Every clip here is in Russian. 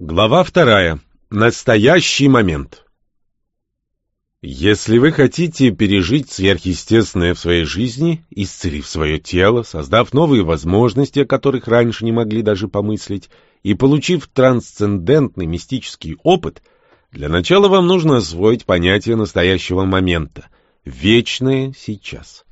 Глава вторая. Настоящий момент. Если вы хотите пережить сверхъестественное в своей жизни, исцелив свое тело, создав новые возможности, о которых раньше не могли даже помыслить, и получив трансцендентный мистический опыт, для начала вам нужно освоить понятие настоящего момента – вечное сейчас.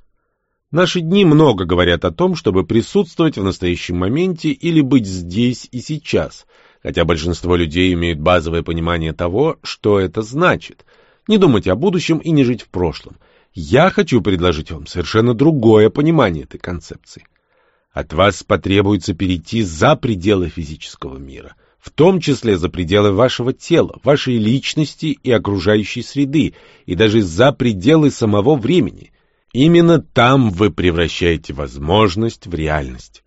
Наши дни много говорят о том, чтобы присутствовать в настоящем моменте или быть здесь и сейчас – хотя большинство людей имеют базовое понимание того, что это значит. Не думать о будущем и не жить в прошлом. Я хочу предложить вам совершенно другое понимание этой концепции. От вас потребуется перейти за пределы физического мира, в том числе за пределы вашего тела, вашей личности и окружающей среды, и даже за пределы самого времени. Именно там вы превращаете возможность в реальность.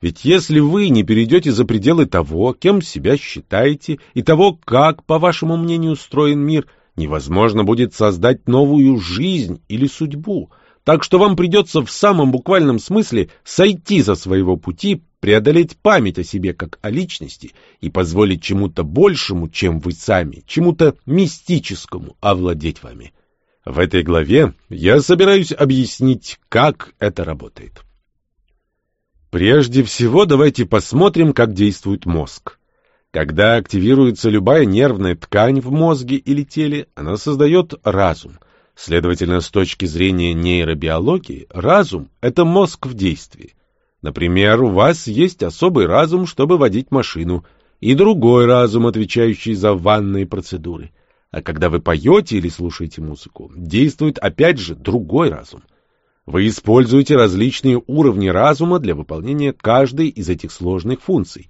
Ведь если вы не перейдете за пределы того, кем себя считаете, и того, как, по вашему мнению, устроен мир, невозможно будет создать новую жизнь или судьбу. Так что вам придется в самом буквальном смысле сойти со своего пути, преодолеть память о себе как о личности и позволить чему-то большему, чем вы сами, чему-то мистическому овладеть вами. В этой главе я собираюсь объяснить, как это работает. Прежде всего, давайте посмотрим, как действует мозг. Когда активируется любая нервная ткань в мозге или теле, она создает разум. Следовательно, с точки зрения нейробиологии, разум — это мозг в действии. Например, у вас есть особый разум, чтобы водить машину, и другой разум, отвечающий за ванные процедуры. А когда вы поете или слушаете музыку, действует опять же другой разум — вы используете различные уровни разума для выполнения каждой из этих сложных функций.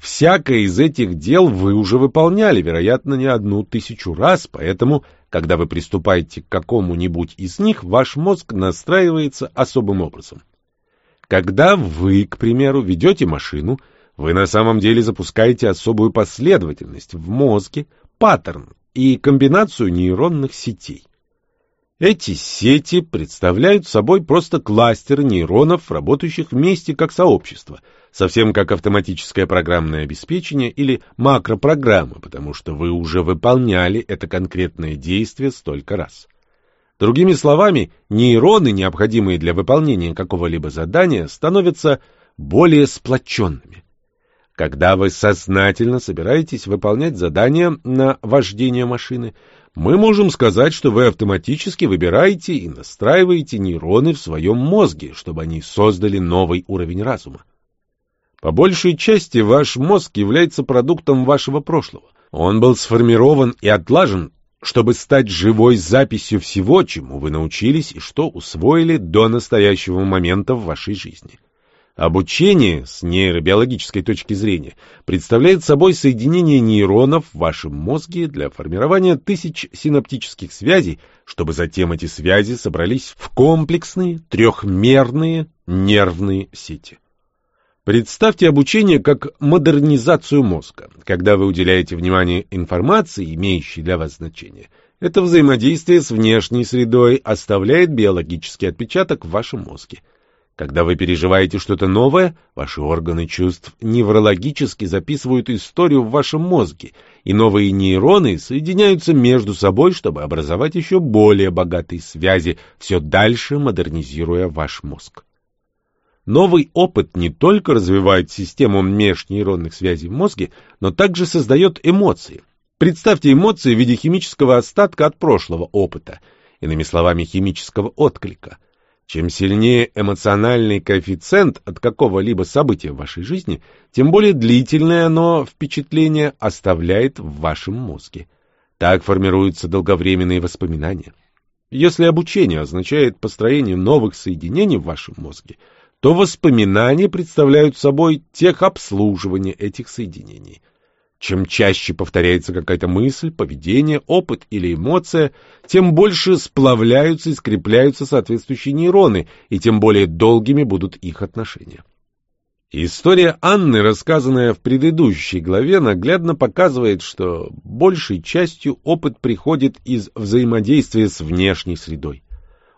Всякое из этих дел вы уже выполняли, вероятно, не одну тысячу раз, поэтому, когда вы приступаете к какому-нибудь из них, ваш мозг настраивается особым образом. Когда вы, к примеру, ведете машину, вы на самом деле запускаете особую последовательность в мозге, паттерн и комбинацию нейронных сетей. Эти сети представляют собой просто кластеры нейронов, работающих вместе как сообщество, совсем как автоматическое программное обеспечение или макропрограмма, потому что вы уже выполняли это конкретное действие столько раз. Другими словами, нейроны, необходимые для выполнения какого-либо задания, становятся более сплоченными. Когда вы сознательно собираетесь выполнять задание на вождение машины, мы можем сказать, что вы автоматически выбираете и настраиваете нейроны в своем мозге, чтобы они создали новый уровень разума. По большей части ваш мозг является продуктом вашего прошлого. Он был сформирован и отлажен, чтобы стать живой записью всего, чему вы научились и что усвоили до настоящего момента в вашей жизни. Обучение с нейробиологической точки зрения представляет собой соединение нейронов в вашем мозге для формирования тысяч синаптических связей, чтобы затем эти связи собрались в комплексные трехмерные нервные сети. Представьте обучение как модернизацию мозга, когда вы уделяете внимание информации, имеющей для вас значение. Это взаимодействие с внешней средой оставляет биологический отпечаток в вашем мозге. Когда вы переживаете что-то новое, ваши органы чувств неврологически записывают историю в вашем мозге, и новые нейроны соединяются между собой, чтобы образовать еще более богатые связи, все дальше модернизируя ваш мозг. Новый опыт не только развивает систему межнейронных связей в мозге, но также создает эмоции. Представьте эмоции в виде химического остатка от прошлого опыта, иными словами, химического отклика – чем сильнее эмоциональный коэффициент от какого-либо события в вашей жизни, тем более длительное оно впечатление оставляет в вашем мозге. Так формируются долговременные воспоминания. Если обучение означает построение новых соединений в вашем мозге, то воспоминания представляют собой техобслуживание этих соединений – чем чаще повторяется какая-то мысль, поведение, опыт или эмоция, тем больше сплавляются и скрепляются соответствующие нейроны, и тем более долгими будут их отношения. История Анны, рассказанная в предыдущей главе, наглядно показывает, что большей частью опыт приходит из взаимодействия с внешней средой.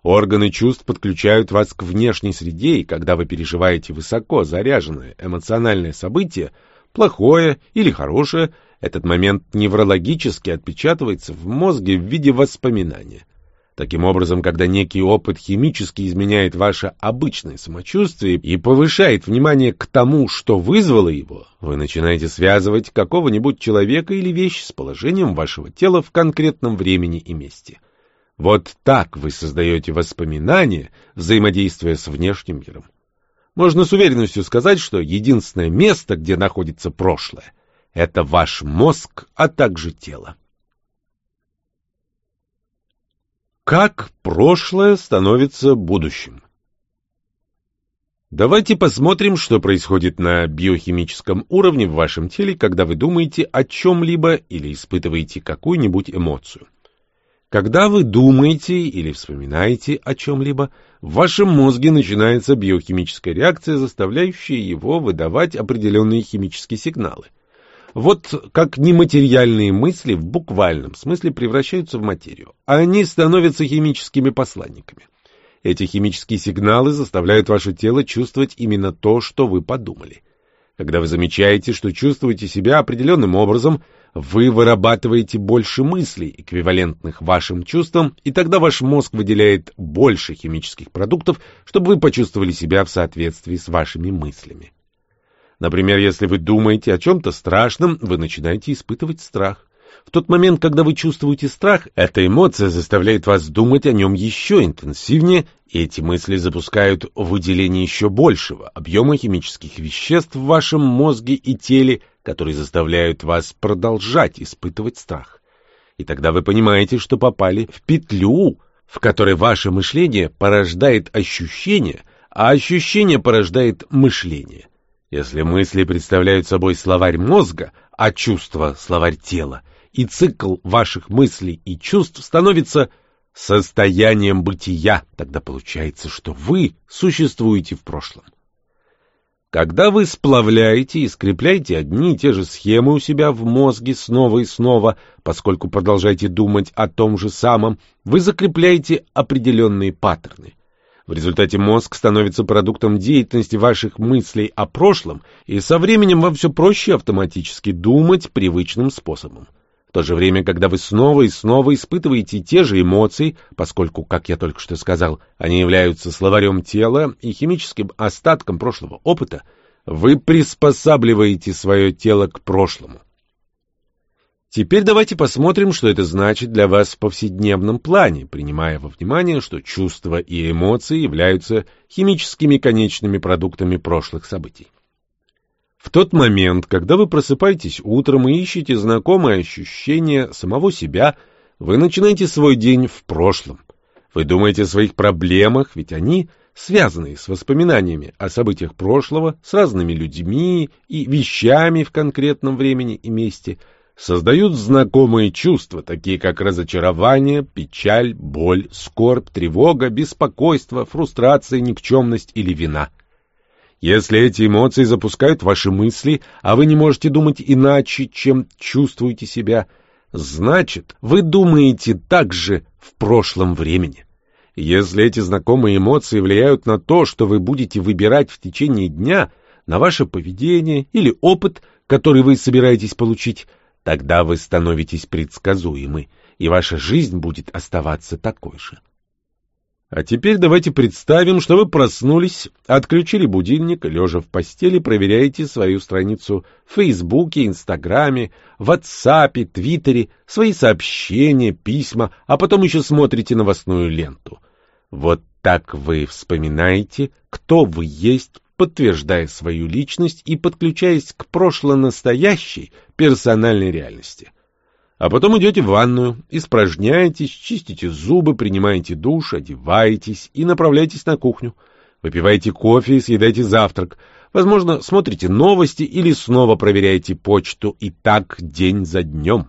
Органы чувств подключают вас к внешней среде, и когда вы переживаете высоко заряженное эмоциональное событие – плохое или хорошее, этот момент неврологически отпечатывается в мозге в виде воспоминания. Таким образом, когда некий опыт химически изменяет ваше обычное самочувствие и повышает внимание к тому, что вызвало его, вы начинаете связывать какого-нибудь человека или вещь с положением вашего тела в конкретном времени и месте. Вот так вы создаете воспоминания, взаимодействуя с внешним миром. Можно с уверенностью сказать, что единственное место, где находится прошлое, это ваш мозг, а также тело. Как прошлое становится будущим? Давайте посмотрим, что происходит на биохимическом уровне в вашем теле, когда вы думаете о чем-либо или испытываете какую-нибудь эмоцию. Когда вы думаете или вспоминаете о чем-либо, в вашем мозге начинается биохимическая реакция, заставляющая его выдавать определенные химические сигналы. Вот как нематериальные мысли в буквальном смысле превращаются в материю, а они становятся химическими посланниками. Эти химические сигналы заставляют ваше тело чувствовать именно то, что вы подумали. Когда вы замечаете, что чувствуете себя определенным образом, вы вырабатываете больше мыслей, эквивалентных вашим чувствам, и тогда ваш мозг выделяет больше химических продуктов, чтобы вы почувствовали себя в соответствии с вашими мыслями. Например, если вы думаете о чем-то страшном, вы начинаете испытывать страх. В тот момент, когда вы чувствуете страх, эта эмоция заставляет вас думать о нем еще интенсивнее, и эти мысли запускают выделение еще большего объема химических веществ в вашем мозге и теле, которые заставляют вас продолжать испытывать страх. И тогда вы понимаете, что попали в петлю, в которой ваше мышление порождает ощущение, а ощущение порождает мышление. Если мысли представляют собой словарь мозга, а чувства — словарь тела, и цикл ваших мыслей и чувств становится состоянием бытия, тогда получается, что вы существуете в прошлом. Когда вы сплавляете и скрепляете одни и те же схемы у себя в мозге снова и снова, поскольку продолжаете думать о том же самом, вы закрепляете определенные паттерны. В результате мозг становится продуктом деятельности ваших мыслей о прошлом, и со временем вам все проще автоматически думать привычным способом. То же время, когда вы снова и снова испытываете те же эмоции, поскольку, как я только что сказал, они являются словарем тела и химическим остатком прошлого опыта, вы приспосабливаете свое тело к прошлому. Теперь давайте посмотрим, что это значит для вас в повседневном плане, принимая во внимание, что чувства и эмоции являются химическими конечными продуктами прошлых событий. В тот момент, когда вы просыпаетесь утром и ищете знакомое ощущение самого себя, вы начинаете свой день в прошлом. Вы думаете о своих проблемах, ведь они связаны с воспоминаниями о событиях прошлого, с разными людьми и вещами в конкретном времени и месте – создают знакомые чувства, такие как разочарование, печаль, боль, скорбь, тревога, беспокойство, фрустрация, никчемность или вина. Если эти эмоции запускают ваши мысли, а вы не можете думать иначе, чем чувствуете себя, значит, вы думаете так же в прошлом времени. Если эти знакомые эмоции влияют на то, что вы будете выбирать в течение дня, на ваше поведение или опыт, который вы собираетесь получить, Тогда вы становитесь предсказуемы, и ваша жизнь будет оставаться такой же. А теперь давайте представим, что вы проснулись, отключили будильник, лежа в постели, проверяете свою страницу в Фейсбуке, Инстаграме, Ватсапе, Твиттере, свои сообщения, письма, а потом еще смотрите новостную ленту. Вот так вы вспоминаете, кто вы есть подтверждая свою личность и подключаясь к прошло-настоящей персональной реальности. А потом идете в ванную, испражняетесь, чистите зубы, принимаете душ, одеваетесь и направляетесь на кухню. Выпиваете кофе и съедаете завтрак. Возможно, смотрите новости или снова проверяете почту, и так день за днем.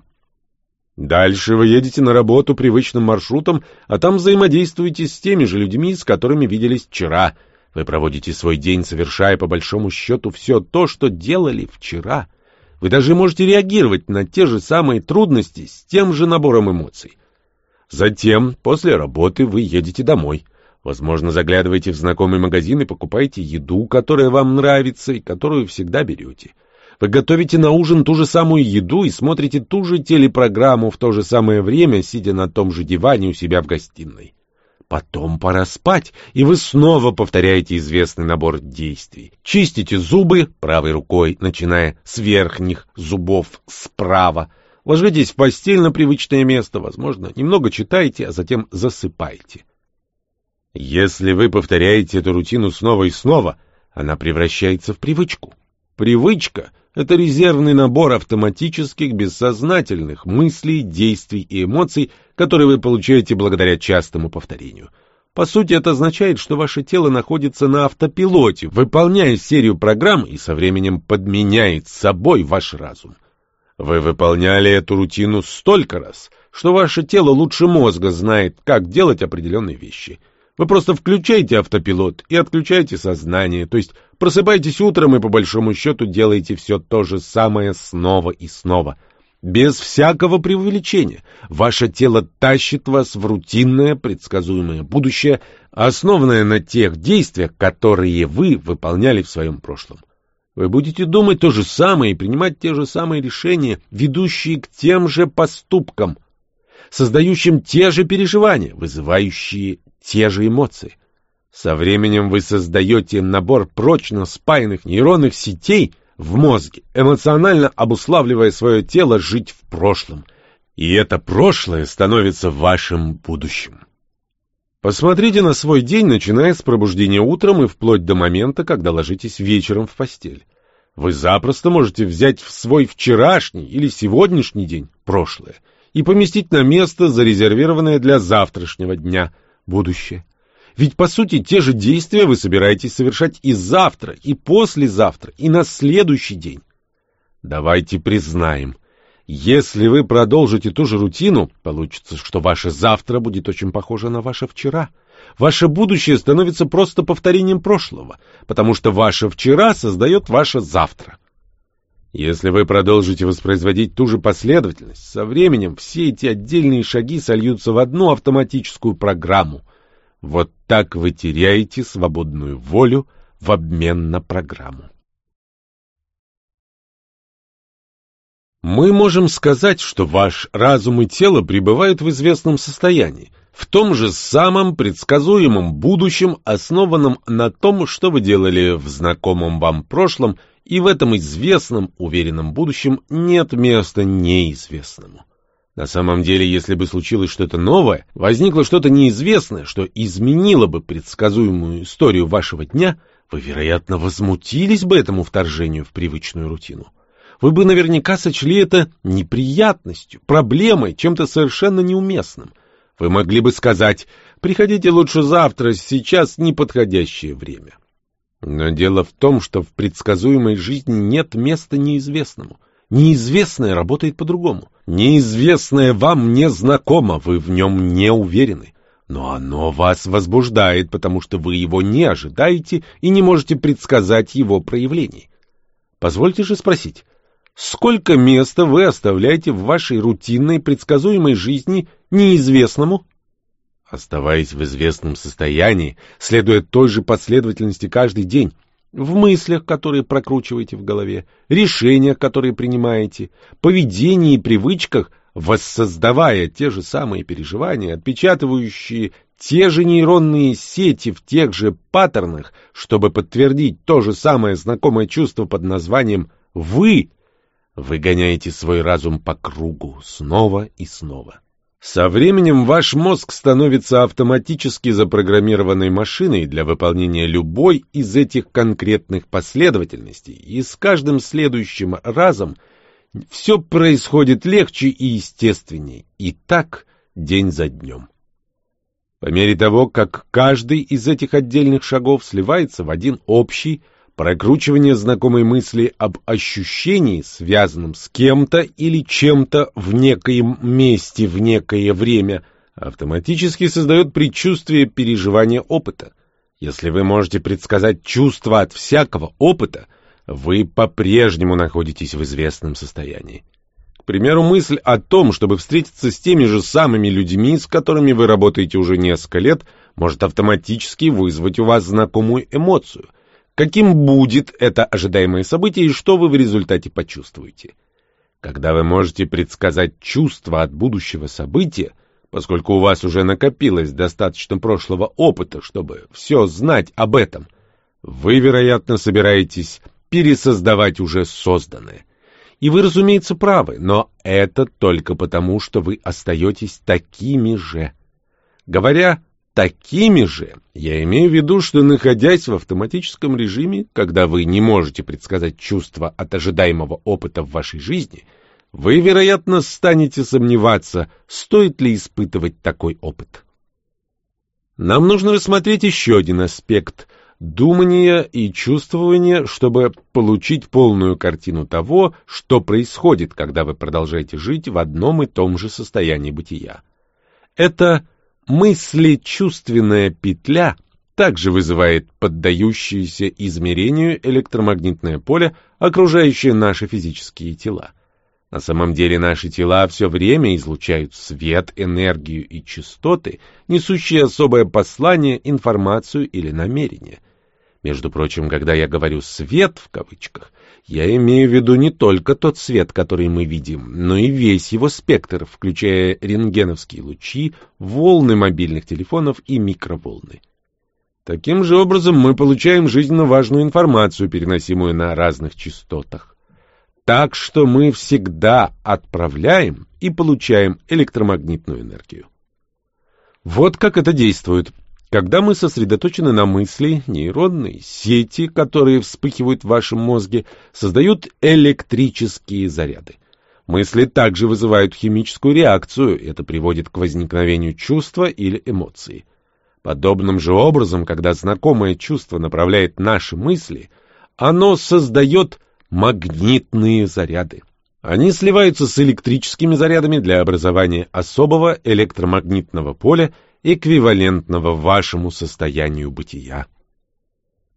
Дальше вы едете на работу привычным маршрутом, а там взаимодействуете с теми же людьми, с которыми виделись вчера — вы проводите свой день, совершая по большому счету все то, что делали вчера. Вы даже можете реагировать на те же самые трудности с тем же набором эмоций. Затем, после работы, вы едете домой. Возможно, заглядываете в знакомый магазин и покупаете еду, которая вам нравится и которую всегда берете. Вы готовите на ужин ту же самую еду и смотрите ту же телепрограмму в то же самое время, сидя на том же диване у себя в гостиной. Потом пора спать, и вы снова повторяете известный набор действий. Чистите зубы правой рукой, начиная с верхних зубов справа. Ложитесь в постель на привычное место, возможно, немного читаете, а затем засыпаете. Если вы повторяете эту рутину снова и снова, она превращается в привычку. Привычка — это резервный набор автоматических, бессознательных мыслей, действий и эмоций, которые вы получаете благодаря частому повторению. По сути, это означает, что ваше тело находится на автопилоте, выполняя серию программ и со временем подменяет собой ваш разум. Вы выполняли эту рутину столько раз, что ваше тело лучше мозга знает, как делать определенные вещи — вы просто включаете автопилот и отключаете сознание, то есть просыпаетесь утром и по большому счету делаете все то же самое снова и снова. Без всякого преувеличения. Ваше тело тащит вас в рутинное, предсказуемое будущее, основанное на тех действиях, которые вы выполняли в своем прошлом. Вы будете думать то же самое и принимать те же самые решения, ведущие к тем же поступкам, создающим те же переживания, вызывающие те же эмоции. Со временем вы создаете набор прочно спаянных нейронных сетей в мозге, эмоционально обуславливая свое тело жить в прошлом. И это прошлое становится вашим будущим. Посмотрите на свой день, начиная с пробуждения утром и вплоть до момента, когда ложитесь вечером в постель. Вы запросто можете взять в свой вчерашний или сегодняшний день, прошлое, и поместить на место, зарезервированное для завтрашнего дня – будущее. Ведь, по сути, те же действия вы собираетесь совершать и завтра, и послезавтра, и на следующий день. Давайте признаем, если вы продолжите ту же рутину, получится, что ваше завтра будет очень похоже на ваше вчера. Ваше будущее становится просто повторением прошлого, потому что ваше вчера создает ваше завтра. Если вы продолжите воспроизводить ту же последовательность, со временем все эти отдельные шаги сольются в одну автоматическую программу. Вот так вы теряете свободную волю в обмен на программу. Мы можем сказать, что ваш разум и тело пребывают в известном состоянии, в том же самом предсказуемом будущем, основанном на том, что вы делали в знакомом вам прошлом – и в этом известном, уверенном будущем нет места неизвестному. На самом деле, если бы случилось что-то новое, возникло что-то неизвестное, что изменило бы предсказуемую историю вашего дня, вы, вероятно, возмутились бы этому вторжению в привычную рутину. Вы бы наверняка сочли это неприятностью, проблемой, чем-то совершенно неуместным. Вы могли бы сказать «приходите лучше завтра, сейчас неподходящее время». Но дело в том, что в предсказуемой жизни нет места неизвестному. Неизвестное работает по-другому. Неизвестное вам не знакомо, вы в нем не уверены. Но оно вас возбуждает, потому что вы его не ожидаете и не можете предсказать его проявлений. Позвольте же спросить, сколько места вы оставляете в вашей рутинной предсказуемой жизни неизвестному? Оставаясь в известном состоянии, следуя той же последовательности каждый день, в мыслях, которые прокручиваете в голове, решениях, которые принимаете, поведении и привычках, воссоздавая те же самые переживания, отпечатывающие те же нейронные сети в тех же паттернах, чтобы подтвердить то же самое знакомое чувство под названием «вы», вы гоняете свой разум по кругу снова и снова. Со временем ваш мозг становится автоматически запрограммированной машиной для выполнения любой из этих конкретных последовательностей, и с каждым следующим разом все происходит легче и естественней, и так день за днем. По мере того, как каждый из этих отдельных шагов сливается в один общий, Прокручивание знакомой мысли об ощущении, связанном с кем-то или чем-то в некоем месте в некое время, автоматически создает предчувствие переживания опыта. Если вы можете предсказать чувства от всякого опыта, вы по-прежнему находитесь в известном состоянии. К примеру, мысль о том, чтобы встретиться с теми же самыми людьми, с которыми вы работаете уже несколько лет, может автоматически вызвать у вас знакомую эмоцию, каким будет это ожидаемое событие и что вы в результате почувствуете. Когда вы можете предсказать чувства от будущего события, поскольку у вас уже накопилось достаточно прошлого опыта, чтобы все знать об этом, вы, вероятно, собираетесь пересоздавать уже созданное. И вы, разумеется, правы, но это только потому, что вы остаетесь такими же. Говоря такими же, я имею в виду, что находясь в автоматическом режиме, когда вы не можете предсказать чувства от ожидаемого опыта в вашей жизни, вы, вероятно, станете сомневаться, стоит ли испытывать такой опыт. Нам нужно рассмотреть еще один аспект – думания и чувствования, чтобы получить полную картину того, что происходит, когда вы продолжаете жить в одном и том же состоянии бытия. Это мысли-чувственная петля также вызывает поддающееся измерению электромагнитное поле, окружающее наши физические тела. На самом деле наши тела все время излучают свет, энергию и частоты, несущие особое послание, информацию или намерение. Между прочим, когда я говорю «свет» в кавычках, я имею в виду не только тот свет, который мы видим, но и весь его спектр, включая рентгеновские лучи, волны мобильных телефонов и микроволны. Таким же образом мы получаем жизненно важную информацию, переносимую на разных частотах. Так что мы всегда отправляем и получаем электромагнитную энергию. Вот как это действует. Когда мы сосредоточены на мысли, нейронные сети, которые вспыхивают в вашем мозге, создают электрические заряды. Мысли также вызывают химическую реакцию, это приводит к возникновению чувства или эмоции. Подобным же образом, когда знакомое чувство направляет наши мысли, оно создает магнитные заряды. Они сливаются с электрическими зарядами для образования особого электромагнитного поля, эквивалентного вашему состоянию бытия.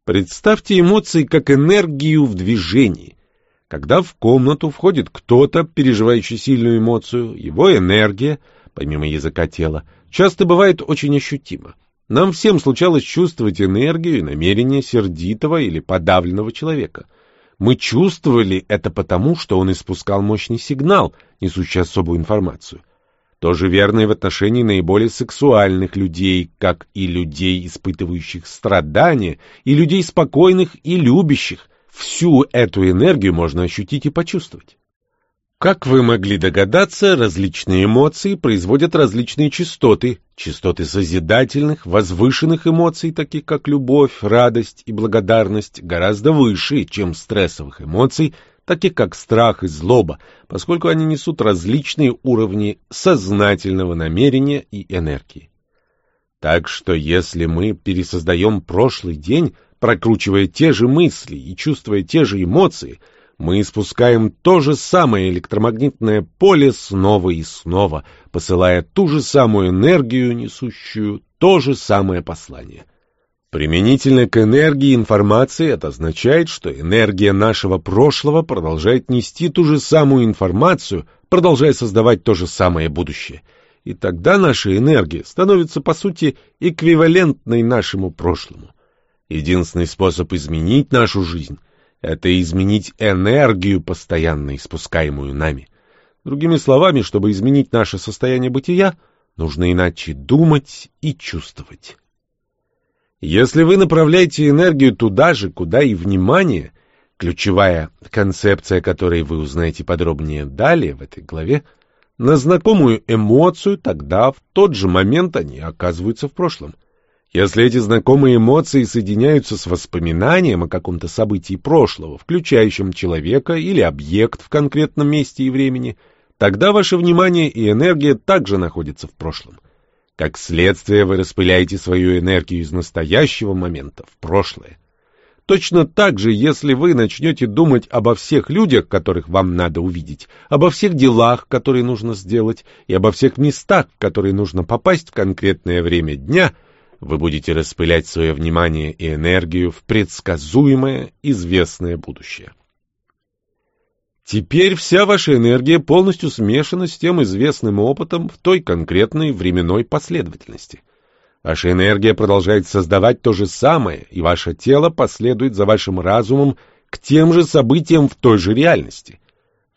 Представьте эмоции как энергию в движении. Когда в комнату входит кто-то, переживающий сильную эмоцию, его энергия, помимо языка тела, часто бывает очень ощутима. Нам всем случалось чувствовать энергию и намерение сердитого или подавленного человека – мы чувствовали это потому, что он испускал мощный сигнал, несущий особую информацию. То же верно и в отношении наиболее сексуальных людей, как и людей, испытывающих страдания, и людей спокойных и любящих. Всю эту энергию можно ощутить и почувствовать. Как вы могли догадаться, различные эмоции производят различные частоты, частоты созидательных, возвышенных эмоций, таких как любовь, радость и благодарность, гораздо выше, чем стрессовых эмоций, таких как страх и злоба, поскольку они несут различные уровни сознательного намерения и энергии. Так что если мы пересоздаем прошлый день, прокручивая те же мысли и чувствуя те же эмоции – мы испускаем то же самое электромагнитное поле снова и снова, посылая ту же самую энергию, несущую то же самое послание. Применительно к энергии информации это означает, что энергия нашего прошлого продолжает нести ту же самую информацию, продолжая создавать то же самое будущее. И тогда наша энергия становится, по сути, эквивалентной нашему прошлому. Единственный способ изменить нашу жизнь это изменить энергию, постоянно испускаемую нами. Другими словами, чтобы изменить наше состояние бытия, нужно иначе думать и чувствовать. Если вы направляете энергию туда же, куда и внимание, ключевая концепция, которой вы узнаете подробнее далее в этой главе, на знакомую эмоцию, тогда в тот же момент они оказываются в прошлом – если эти знакомые эмоции соединяются с воспоминанием о каком-то событии прошлого, включающем человека или объект в конкретном месте и времени, тогда ваше внимание и энергия также находятся в прошлом. Как следствие, вы распыляете свою энергию из настоящего момента в прошлое. Точно так же, если вы начнете думать обо всех людях, которых вам надо увидеть, обо всех делах, которые нужно сделать, и обо всех местах, в которые нужно попасть в конкретное время дня – вы будете распылять свое внимание и энергию в предсказуемое, известное будущее. Теперь вся ваша энергия полностью смешана с тем известным опытом в той конкретной временной последовательности. Ваша энергия продолжает создавать то же самое, и ваше тело последует за вашим разумом к тем же событиям в той же реальности.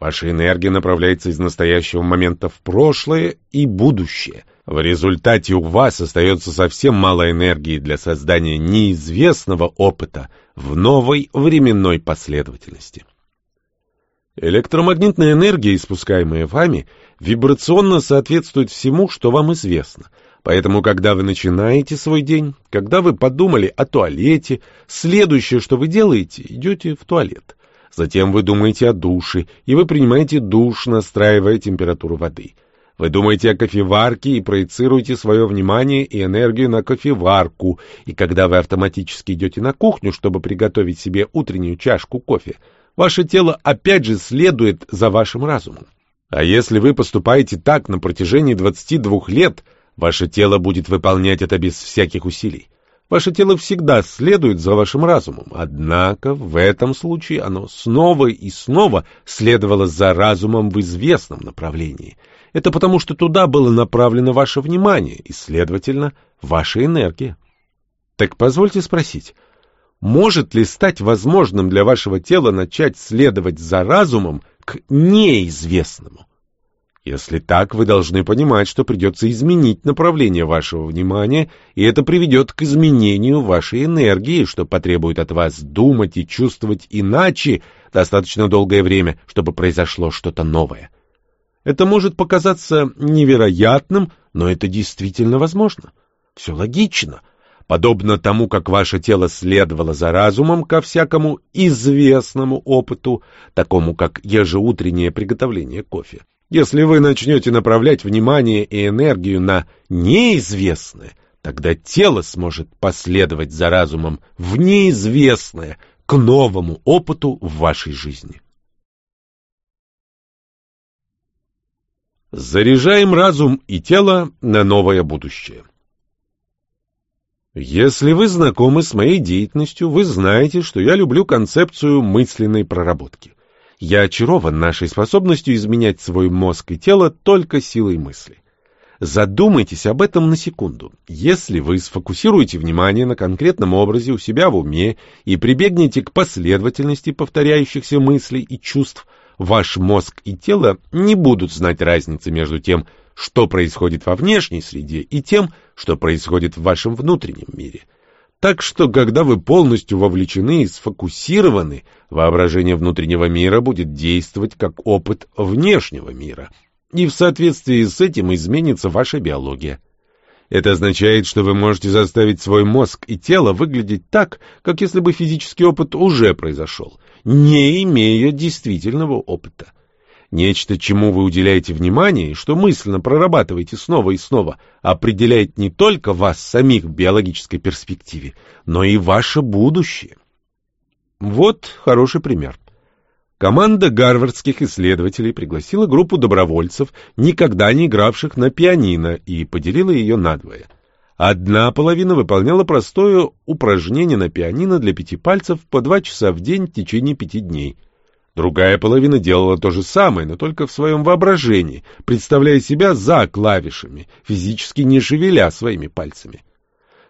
Ваша энергия направляется из настоящего момента в прошлое и будущее. В результате у вас остается совсем мало энергии для создания неизвестного опыта в новой временной последовательности. Электромагнитная энергия, испускаемая вами, вибрационно соответствует всему, что вам известно. Поэтому, когда вы начинаете свой день, когда вы подумали о туалете, следующее, что вы делаете, идете в туалет. Затем вы думаете о душе, и вы принимаете душ, настраивая температуру воды. Вы думаете о кофеварке и проецируете свое внимание и энергию на кофеварку, и когда вы автоматически идете на кухню, чтобы приготовить себе утреннюю чашку кофе, ваше тело опять же следует за вашим разумом. А если вы поступаете так на протяжении 22 лет, ваше тело будет выполнять это без всяких усилий. Ваше тело всегда следует за вашим разумом, однако в этом случае оно снова и снова следовало за разумом в известном направлении. Это потому, что туда было направлено ваше внимание и, следовательно, ваша энергия. Так позвольте спросить, может ли стать возможным для вашего тела начать следовать за разумом к неизвестному? Если так, вы должны понимать, что придется изменить направление вашего внимания, и это приведет к изменению вашей энергии, что потребует от вас думать и чувствовать иначе достаточно долгое время, чтобы произошло что-то новое. Это может показаться невероятным, но это действительно возможно. Все логично. Подобно тому, как ваше тело следовало за разумом ко всякому известному опыту, такому как ежеутреннее приготовление кофе. Если вы начнете направлять внимание и энергию на неизвестное, тогда тело сможет последовать за разумом в неизвестное, к новому опыту в вашей жизни. Заряжаем разум и тело на новое будущее. Если вы знакомы с моей деятельностью, вы знаете, что я люблю концепцию мысленной проработки. Я очарован нашей способностью изменять свой мозг и тело только силой мысли. Задумайтесь об этом на секунду. Если вы сфокусируете внимание на конкретном образе у себя в уме и прибегнете к последовательности повторяющихся мыслей и чувств, ваш мозг и тело не будут знать разницы между тем, что происходит во внешней среде, и тем, что происходит в вашем внутреннем мире – так что, когда вы полностью вовлечены и сфокусированы, воображение внутреннего мира будет действовать как опыт внешнего мира. И в соответствии с этим изменится ваша биология. Это означает, что вы можете заставить свой мозг и тело выглядеть так, как если бы физический опыт уже произошел, не имея действительного опыта. Нечто, чему вы уделяете внимание и что мысленно прорабатываете снова и снова, определяет не только вас самих в биологической перспективе, но и ваше будущее. Вот хороший пример. Команда гарвардских исследователей пригласила группу добровольцев, никогда не игравших на пианино, и поделила ее надвое. Одна половина выполняла простое упражнение на пианино для пяти пальцев по два часа в день в течение пяти дней – Другая половина делала то же самое, но только в своем воображении, представляя себя за клавишами, физически не шевеля своими пальцами.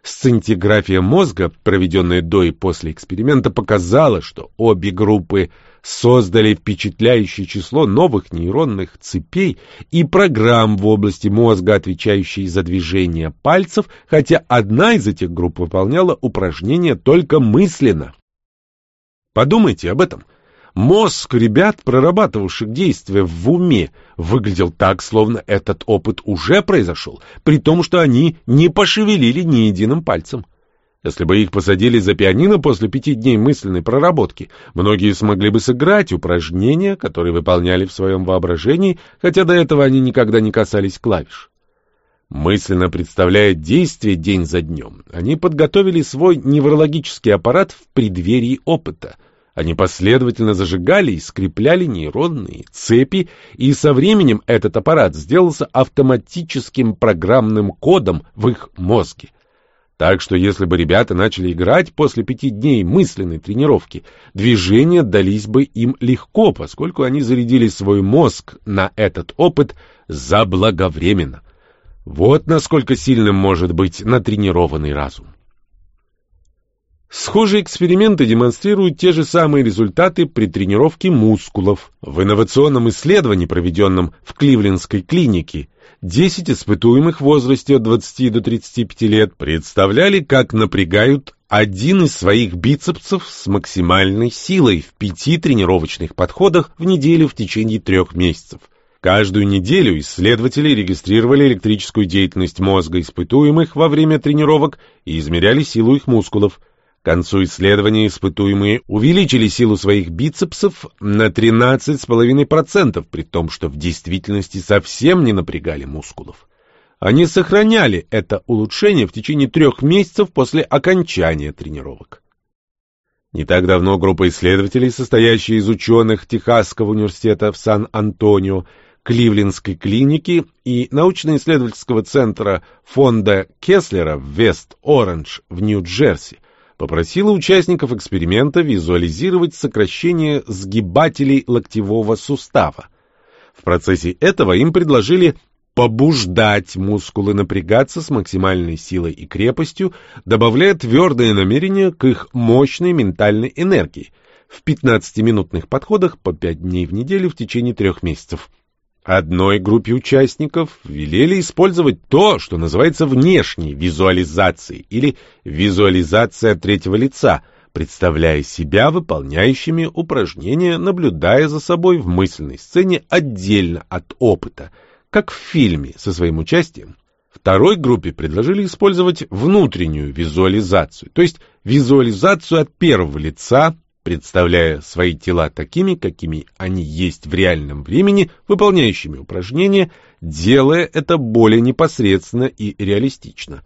Сцинтиграфия мозга, проведенная до и после эксперимента, показала, что обе группы создали впечатляющее число новых нейронных цепей и программ в области мозга, отвечающие за движение пальцев, хотя одна из этих групп выполняла упражнения только мысленно. Подумайте об этом. Мозг ребят, прорабатывавших действия в уме, выглядел так, словно этот опыт уже произошел, при том, что они не пошевелили ни единым пальцем. Если бы их посадили за пианино после пяти дней мысленной проработки, многие смогли бы сыграть упражнения, которые выполняли в своем воображении, хотя до этого они никогда не касались клавиш. Мысленно представляя действие день за днем, они подготовили свой неврологический аппарат в преддверии опыта — они последовательно зажигали и скрепляли нейронные цепи, и со временем этот аппарат сделался автоматическим программным кодом в их мозге. Так что если бы ребята начали играть после пяти дней мысленной тренировки, движения дались бы им легко, поскольку они зарядили свой мозг на этот опыт заблаговременно. Вот насколько сильным может быть натренированный разум. Схожие эксперименты демонстрируют те же самые результаты при тренировке мускулов. В инновационном исследовании, проведенном в Кливлендской клинике, 10 испытуемых в возрасте от 20 до 35 лет представляли, как напрягают один из своих бицепсов с максимальной силой в пяти тренировочных подходах в неделю в течение трех месяцев. Каждую неделю исследователи регистрировали электрическую деятельность мозга испытуемых во время тренировок и измеряли силу их мускулов – к концу исследования испытуемые увеличили силу своих бицепсов на 13,5%, при том, что в действительности совсем не напрягали мускулов. Они сохраняли это улучшение в течение трех месяцев после окончания тренировок. Не так давно группа исследователей, состоящая из ученых Техасского университета в Сан-Антонио, Кливлендской клиники и научно-исследовательского центра фонда Кеслера в Вест-Оранж в Нью-Джерси, попросила участников эксперимента визуализировать сокращение сгибателей локтевого сустава. В процессе этого им предложили побуждать мускулы напрягаться с максимальной силой и крепостью, добавляя твердое намерение к их мощной ментальной энергии в 15-минутных подходах по 5 дней в неделю в течение трех месяцев. Одной группе участников велели использовать то, что называется внешней визуализацией или визуализация третьего лица, представляя себя выполняющими упражнения, наблюдая за собой в мысленной сцене отдельно от опыта, как в фильме со своим участием. Второй группе предложили использовать внутреннюю визуализацию, то есть визуализацию от первого лица, представляя свои тела такими, какими они есть в реальном времени, выполняющими упражнения, делая это более непосредственно и реалистично.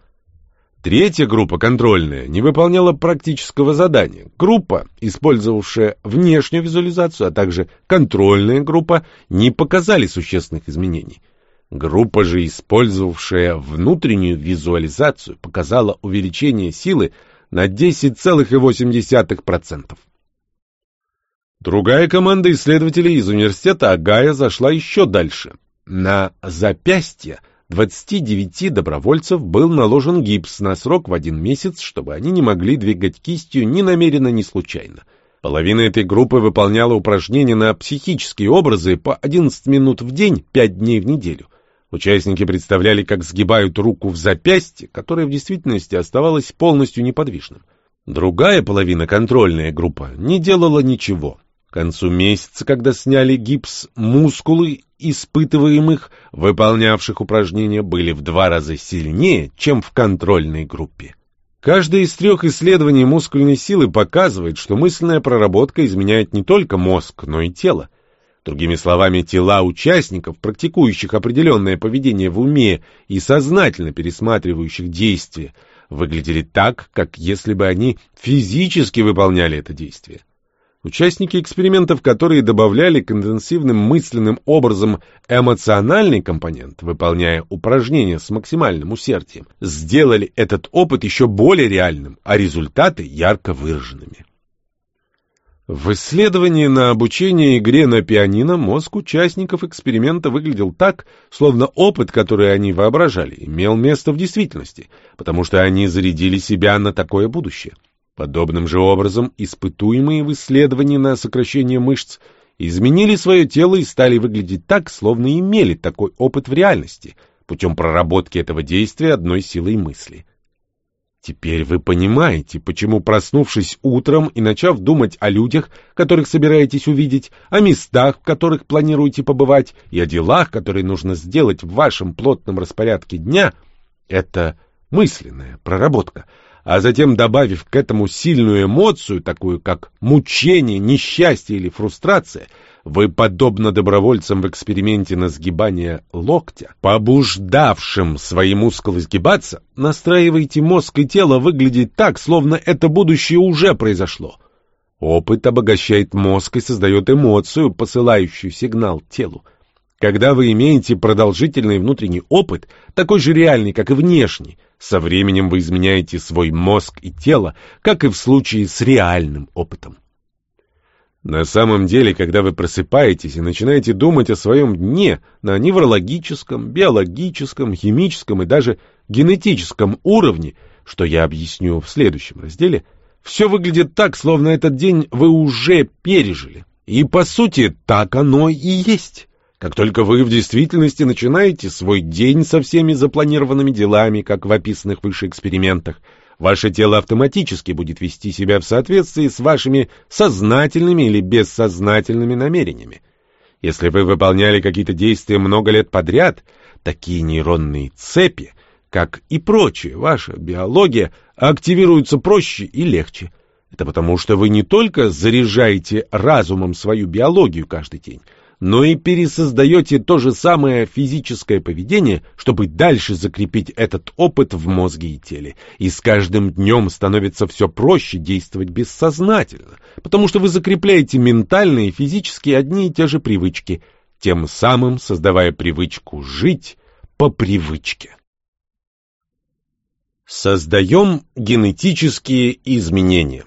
Третья группа, контрольная, не выполняла практического задания. Группа, использовавшая внешнюю визуализацию, а также контрольная группа, не показали существенных изменений. Группа же, использовавшая внутреннюю визуализацию, показала увеличение силы на 10,8%. Другая команда исследователей из университета Агая зашла еще дальше. На запястье 29 добровольцев был наложен гипс на срок в один месяц, чтобы они не могли двигать кистью ни намеренно, ни случайно. Половина этой группы выполняла упражнения на психические образы по 11 минут в день, 5 дней в неделю. Участники представляли, как сгибают руку в запястье, которое в действительности оставалось полностью неподвижным. Другая половина, контрольная группа, не делала ничего концу месяца, когда сняли гипс, мускулы испытываемых, выполнявших упражнения, были в два раза сильнее, чем в контрольной группе. Каждое из трех исследований мускульной силы показывает, что мысленная проработка изменяет не только мозг, но и тело. Другими словами, тела участников, практикующих определенное поведение в уме и сознательно пересматривающих действия, выглядели так, как если бы они физически выполняли это действие. Участники экспериментов, которые добавляли к интенсивным мысленным образом эмоциональный компонент, выполняя упражнения с максимальным усердием, сделали этот опыт еще более реальным, а результаты ярко выраженными. В исследовании на обучение игре на пианино мозг участников эксперимента выглядел так, словно опыт, который они воображали, имел место в действительности, потому что они зарядили себя на такое будущее. Подобным же образом испытуемые в исследовании на сокращение мышц изменили свое тело и стали выглядеть так, словно имели такой опыт в реальности, путем проработки этого действия одной силой мысли. Теперь вы понимаете, почему, проснувшись утром и начав думать о людях, которых собираетесь увидеть, о местах, в которых планируете побывать, и о делах, которые нужно сделать в вашем плотном распорядке дня, это мысленная проработка — а затем добавив к этому сильную эмоцию, такую как мучение, несчастье или фрустрация, вы, подобно добровольцам в эксперименте на сгибание локтя, побуждавшим свои мускулы сгибаться, настраиваете мозг и тело выглядеть так, словно это будущее уже произошло. Опыт обогащает мозг и создает эмоцию, посылающую сигнал телу. Когда вы имеете продолжительный внутренний опыт, такой же реальный, как и внешний, со временем вы изменяете свой мозг и тело, как и в случае с реальным опытом. На самом деле, когда вы просыпаетесь и начинаете думать о своем дне на неврологическом, биологическом, химическом и даже генетическом уровне, что я объясню в следующем разделе, все выглядит так, словно этот день вы уже пережили. И по сути так оно и есть. Как только вы в действительности начинаете свой день со всеми запланированными делами, как в описанных выше экспериментах, Ваше тело автоматически будет вести себя в соответствии с вашими сознательными или бессознательными намерениями. Если вы выполняли какие-то действия много лет подряд, такие нейронные цепи, как и прочее, ваша биология, активируются проще и легче. Это потому, что вы не только заряжаете разумом свою биологию каждый день, но и пересоздаете то же самое физическое поведение, чтобы дальше закрепить этот опыт в мозге и теле. И с каждым днем становится все проще действовать бессознательно, потому что вы закрепляете ментально и физически одни и те же привычки, тем самым создавая привычку жить по привычке. Создаем генетические изменения.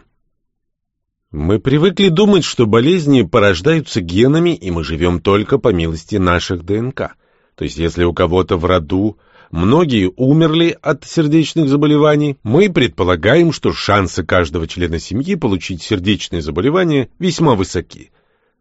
Мы привыкли думать, что болезни порождаются генами, и мы живем только по милости наших ДНК. То есть, если у кого-то в роду многие умерли от сердечных заболеваний, мы предполагаем, что шансы каждого члена семьи получить сердечные заболевания весьма высоки.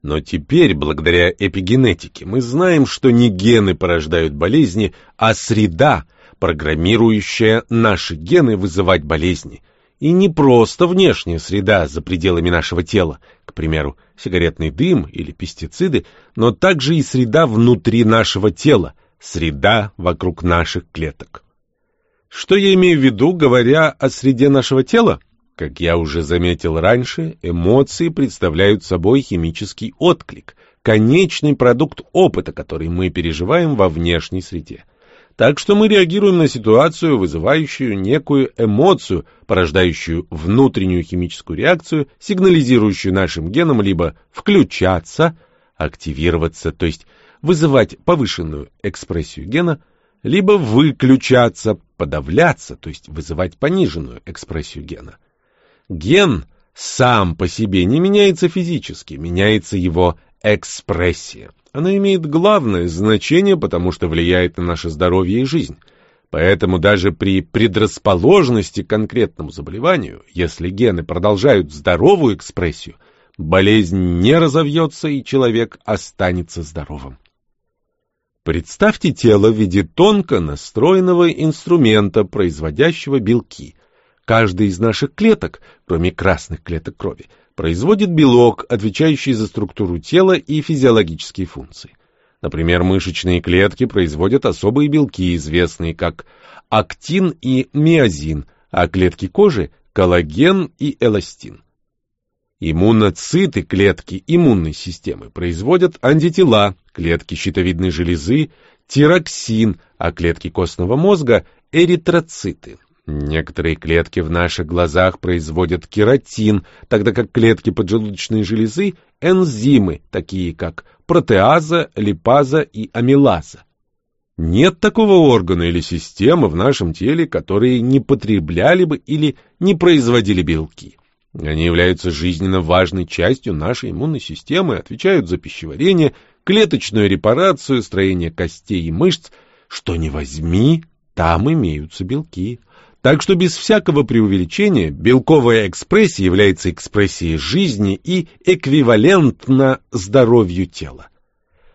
Но теперь, благодаря эпигенетике, мы знаем, что не гены порождают болезни, а среда, программирующая наши гены вызывать болезни – и не просто внешняя среда за пределами нашего тела, к примеру, сигаретный дым или пестициды, но также и среда внутри нашего тела, среда вокруг наших клеток. Что я имею в виду, говоря о среде нашего тела? Как я уже заметил раньше, эмоции представляют собой химический отклик, конечный продукт опыта, который мы переживаем во внешней среде. Так что мы реагируем на ситуацию, вызывающую некую эмоцию, порождающую внутреннюю химическую реакцию, сигнализирующую нашим генам либо включаться, активироваться, то есть вызывать повышенную экспрессию гена, либо выключаться, подавляться, то есть вызывать пониженную экспрессию гена. Ген сам по себе не меняется физически, меняется его экспрессия. Она имеет главное значение, потому что влияет на наше здоровье и жизнь. Поэтому даже при предрасположенности к конкретному заболеванию, если гены продолжают здоровую экспрессию, болезнь не разовьется и человек останется здоровым. Представьте тело в виде тонко настроенного инструмента, производящего белки. Каждая из наших клеток, кроме красных клеток крови, производит белок, отвечающий за структуру тела и физиологические функции. Например, мышечные клетки производят особые белки, известные как актин и миозин, а клетки кожи – коллаген и эластин. Иммуноциты клетки иммунной системы производят антитела, клетки щитовидной железы, тироксин, а клетки костного мозга – эритроциты. Некоторые клетки в наших глазах производят кератин, тогда как клетки поджелудочной железы – энзимы, такие как протеаза, липаза и амилаза. Нет такого органа или системы в нашем теле, которые не потребляли бы или не производили белки. Они являются жизненно важной частью нашей иммунной системы, отвечают за пищеварение, клеточную репарацию, строение костей и мышц. Что ни возьми, там имеются белки. Так что без всякого преувеличения белковая экспрессия является экспрессией жизни и эквивалентна здоровью тела.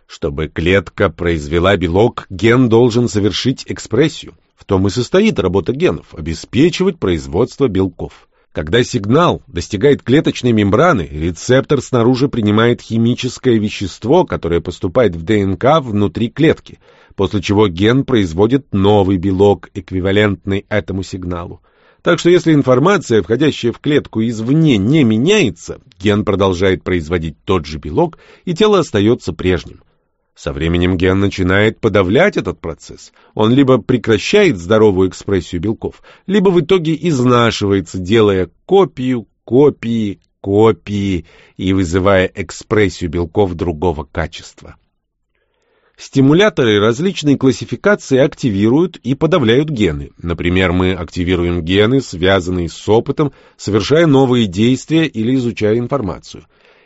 Чтобы клетка произвела белок, ген должен совершить экспрессию. В том и состоит работа генов – обеспечивать производство белков. Когда сигнал достигает клеточной мембраны, рецептор снаружи принимает химическое вещество, которое поступает в ДНК внутри клетки – после чего ген производит новый белок, эквивалентный этому сигналу. Так что если информация, входящая в клетку извне, не меняется, ген продолжает производить тот же белок, и тело остается прежним. Со временем ген начинает подавлять этот процесс. Он либо прекращает здоровую экспрессию белков, либо в итоге изнашивается, делая копию, копии, копии и вызывая экспрессию белков другого качества. Стимуляторы различной классификации активируют и подавляют гены. Например, мы активируем гены, связанные с опытом, совершая новые действия или изучая информацию.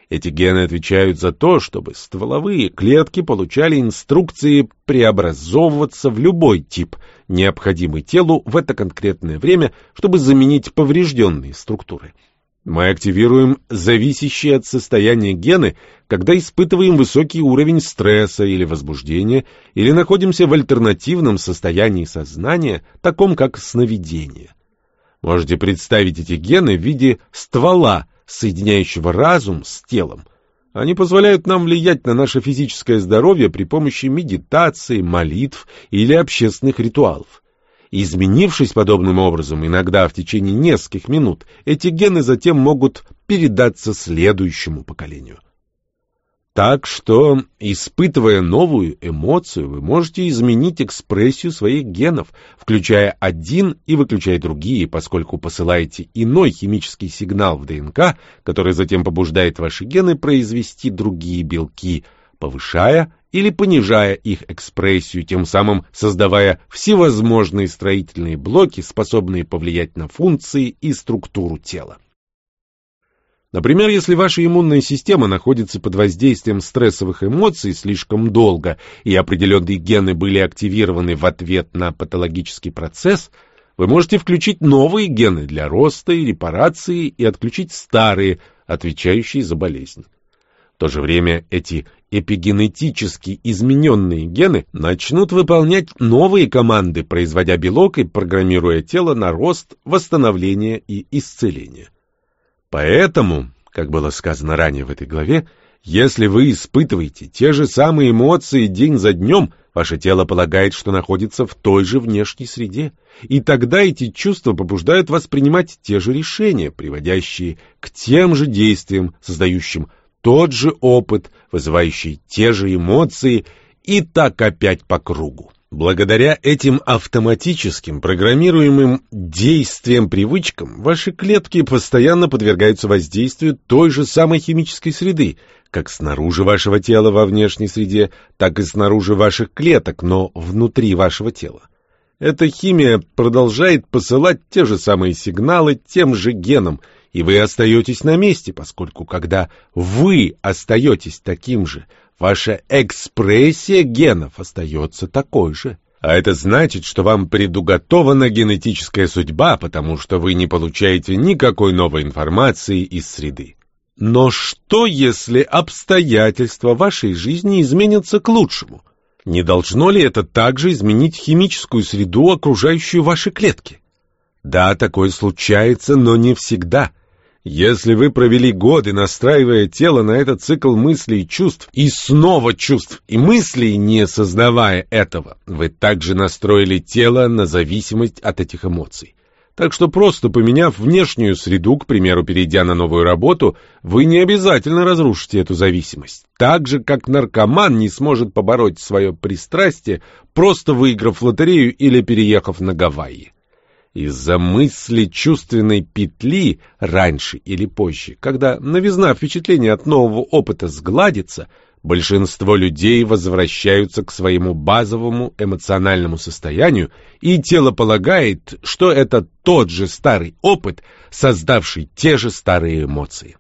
Эти гены отвечают за то, чтобы стволовые клетки получали инструкции преобразовываться в любой тип, необходимый телу в это конкретное время, чтобы заменить поврежденные структуры. Мы активируем зависящие от состояния гены, когда испытываем высокий уровень стресса или возбуждения, или находимся в альтернативном состоянии сознания, таком как сновидение. Можете представить эти гены в виде ствола, соединяющего разум с телом. Они позволяют нам влиять на наше физическое здоровье при помощи медитации, молитв или общественных ритуалов. Изменившись подобным образом, иногда в течение нескольких минут, эти гены затем могут передаться следующему поколению. Так что, испытывая новую эмоцию, вы можете изменить экспрессию своих генов, включая один и выключая другие, поскольку посылаете иной химический сигнал в ДНК, который затем побуждает ваши гены произвести другие белки, повышая или понижая их экспрессию, тем самым создавая всевозможные строительные блоки, способные повлиять на функции и структуру тела. Например, если ваша иммунная система находится под воздействием стрессовых эмоций слишком долго, и определенные гены были активированы в ответ на патологический процесс, вы можете включить новые гены для роста и репарации и отключить старые, отвечающие за болезнь. В то же время эти эпигенетически измененные гены начнут выполнять новые команды, производя белок и программируя тело на рост, восстановление и исцеление. Поэтому, как было сказано ранее в этой главе, если вы испытываете те же самые эмоции день за днем, ваше тело полагает, что находится в той же внешней среде, и тогда эти чувства побуждают вас принимать те же решения, приводящие к тем же действиям, создающим тот же опыт, вызывающий те же эмоции, и так опять по кругу. Благодаря этим автоматическим программируемым действиям-привычкам ваши клетки постоянно подвергаются воздействию той же самой химической среды, как снаружи вашего тела во внешней среде, так и снаружи ваших клеток, но внутри вашего тела. Эта химия продолжает посылать те же самые сигналы тем же генам, и вы остаетесь на месте, поскольку когда вы остаетесь таким же, ваша экспрессия генов остается такой же. А это значит, что вам предуготована генетическая судьба, потому что вы не получаете никакой новой информации из среды. Но что, если обстоятельства вашей жизни изменятся к лучшему? Не должно ли это также изменить химическую среду, окружающую ваши клетки? Да, такое случается, но не всегда – если вы провели годы, настраивая тело на этот цикл мыслей и чувств, и снова чувств и мыслей, не сознавая этого, вы также настроили тело на зависимость от этих эмоций. Так что просто поменяв внешнюю среду, к примеру, перейдя на новую работу, вы не обязательно разрушите эту зависимость. Так же, как наркоман не сможет побороть свое пристрастие, просто выиграв лотерею или переехав на Гавайи. Из-за мысли чувственной петли раньше или позже, когда новизна впечатления от нового опыта сгладится, большинство людей возвращаются к своему базовому эмоциональному состоянию, и тело полагает, что это тот же старый опыт, создавший те же старые эмоции.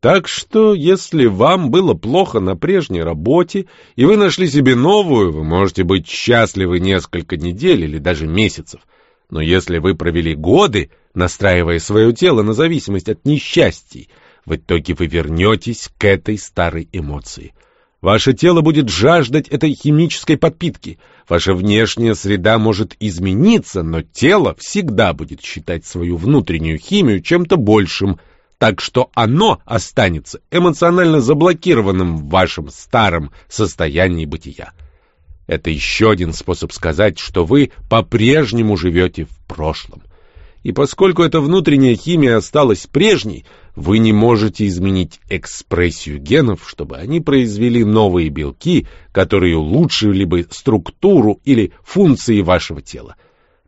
Так что, если вам было плохо на прежней работе, и вы нашли себе новую, вы можете быть счастливы несколько недель или даже месяцев – но если вы провели годы, настраивая свое тело на зависимость от несчастий, в итоге вы вернетесь к этой старой эмоции. Ваше тело будет жаждать этой химической подпитки. Ваша внешняя среда может измениться, но тело всегда будет считать свою внутреннюю химию чем-то большим, так что оно останется эмоционально заблокированным в вашем старом состоянии бытия. Это еще один способ сказать, что вы по-прежнему живете в прошлом. И поскольку эта внутренняя химия осталась прежней, вы не можете изменить экспрессию генов, чтобы они произвели новые белки, которые улучшили бы структуру или функции вашего тела.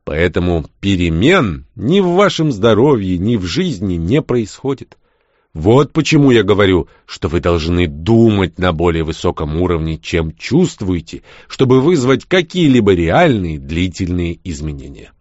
Поэтому перемен ни в вашем здоровье, ни в жизни не происходит. Вот почему я говорю, что вы должны думать на более высоком уровне, чем чувствуете, чтобы вызвать какие-либо реальные длительные изменения.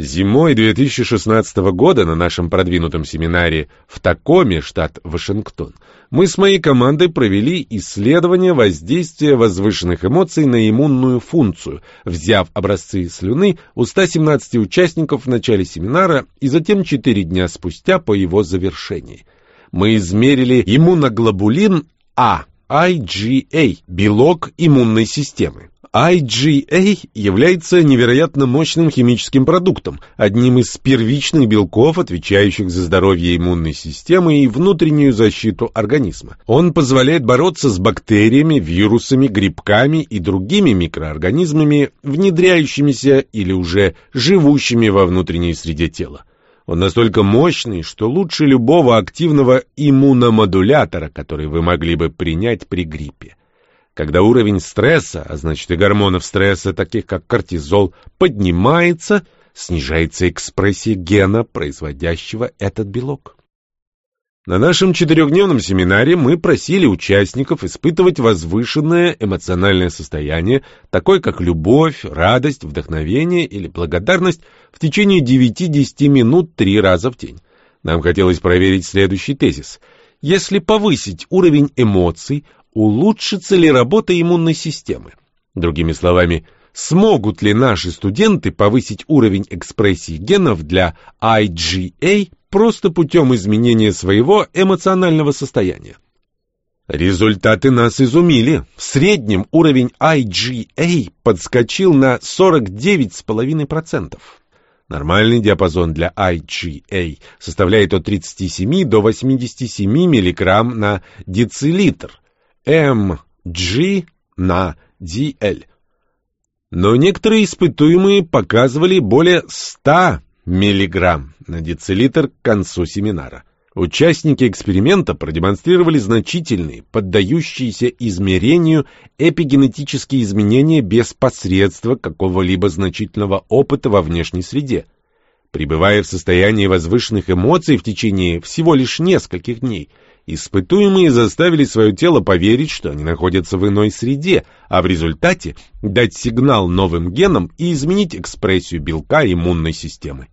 Зимой 2016 года на нашем продвинутом семинаре в Такоме, штат Вашингтон, мы с моей командой провели исследование воздействия возвышенных эмоций на иммунную функцию, взяв образцы слюны у 117 участников в начале семинара и затем 4 дня спустя по его завершении. Мы измерили иммуноглобулин А, IgA, белок иммунной системы. IgA является невероятно мощным химическим продуктом, одним из первичных белков, отвечающих за здоровье иммунной системы и внутреннюю защиту организма. Он позволяет бороться с бактериями, вирусами, грибками и другими микроорганизмами, внедряющимися или уже живущими во внутренней среде тела. Он настолько мощный, что лучше любого активного иммуномодулятора, который вы могли бы принять при гриппе. Когда уровень стресса, а значит и гормонов стресса, таких как кортизол, поднимается, снижается экспрессия гена, производящего этот белок. На нашем четырехдневном семинаре мы просили участников испытывать возвышенное эмоциональное состояние, такое как любовь, радость, вдохновение или благодарность в течение 9-10 минут три раза в день. Нам хотелось проверить следующий тезис. Если повысить уровень эмоций, улучшится ли работа иммунной системы. Другими словами, смогут ли наши студенты повысить уровень экспрессии генов для IgA просто путем изменения своего эмоционального состояния? Результаты нас изумили. В среднем уровень IgA подскочил на 49,5%. Нормальный диапазон для IgA составляет от 37 до 87 мг на децилитр – mg на dl. Но некоторые испытуемые показывали более 100 мг на децилитр к концу семинара. Участники эксперимента продемонстрировали значительные, поддающиеся измерению эпигенетические изменения без посредства какого-либо значительного опыта во внешней среде. Пребывая в состоянии возвышенных эмоций в течение всего лишь нескольких дней – Испытуемые заставили свое тело поверить, что они находятся в иной среде, а в результате дать сигнал новым генам и изменить экспрессию белка иммунной системы.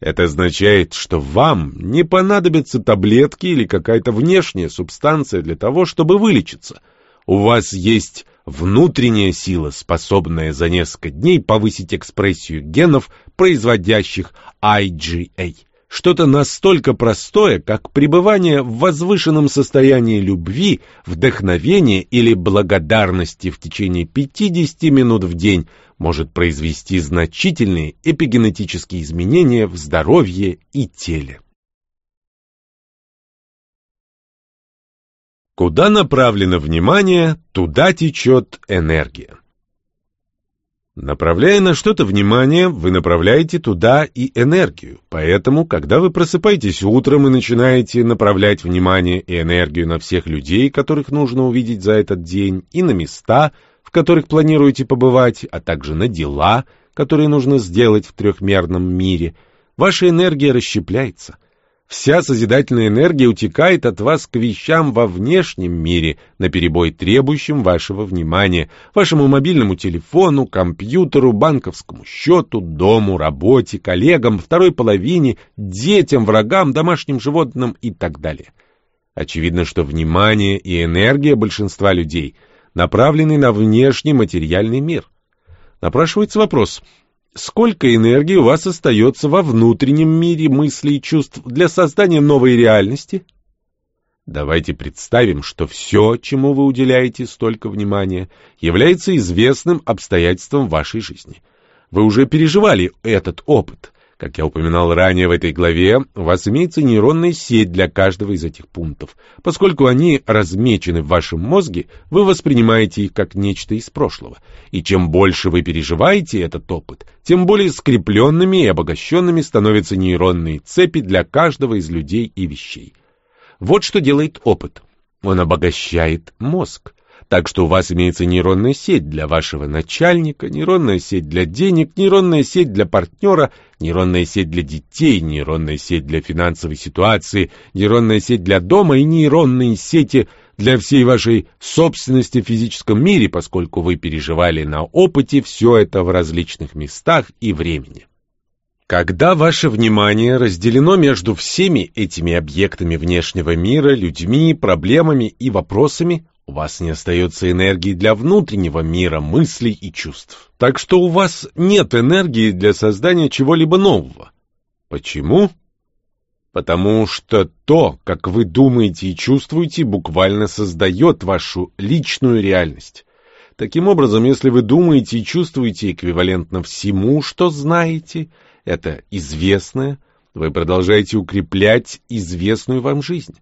Это означает, что вам не понадобятся таблетки или какая-то внешняя субстанция для того, чтобы вылечиться. У вас есть внутренняя сила, способная за несколько дней повысить экспрессию генов, производящих IgA что-то настолько простое, как пребывание в возвышенном состоянии любви, вдохновения или благодарности в течение 50 минут в день может произвести значительные эпигенетические изменения в здоровье и теле. Куда направлено внимание, туда течет энергия. Направляя на что-то внимание, вы направляете туда и энергию. Поэтому, когда вы просыпаетесь утром и начинаете направлять внимание и энергию на всех людей, которых нужно увидеть за этот день, и на места, в которых планируете побывать, а также на дела, которые нужно сделать в трехмерном мире, ваша энергия расщепляется – Вся созидательная энергия утекает от вас к вещам во внешнем мире, наперебой требующим вашего внимания, вашему мобильному телефону, компьютеру, банковскому счету, дому, работе, коллегам, второй половине, детям, врагам, домашним животным и так далее. Очевидно, что внимание и энергия большинства людей направлены на внешний материальный мир. Напрашивается вопрос – сколько энергии у вас остается во внутреннем мире мыслей и чувств для создания новой реальности? Давайте представим, что все, чему вы уделяете столько внимания, является известным обстоятельством вашей жизни. Вы уже переживали этот опыт. Как я упоминал ранее в этой главе, у вас имеется нейронная сеть для каждого из этих пунктов. Поскольку они размечены в вашем мозге, вы воспринимаете их как нечто из прошлого. И чем больше вы переживаете этот опыт, тем более скрепленными и обогащенными становятся нейронные цепи для каждого из людей и вещей. Вот что делает опыт. Он обогащает мозг. Так что у вас имеется нейронная сеть для вашего начальника, нейронная сеть для денег, нейронная сеть для партнера, нейронная сеть для детей, нейронная сеть для финансовой ситуации, нейронная сеть для дома и нейронные сети для всей вашей собственности в физическом мире, поскольку вы переживали на опыте все это в различных местах и времени. Когда ваше внимание разделено между всеми этими объектами внешнего мира, людьми, проблемами и вопросами, у вас не остается энергии для внутреннего мира, мыслей и чувств. Так что у вас нет энергии для создания чего-либо нового. Почему? Потому что то, как вы думаете и чувствуете, буквально создает вашу личную реальность. Таким образом, если вы думаете и чувствуете эквивалентно всему, что знаете, это известное, вы продолжаете укреплять известную вам жизнь.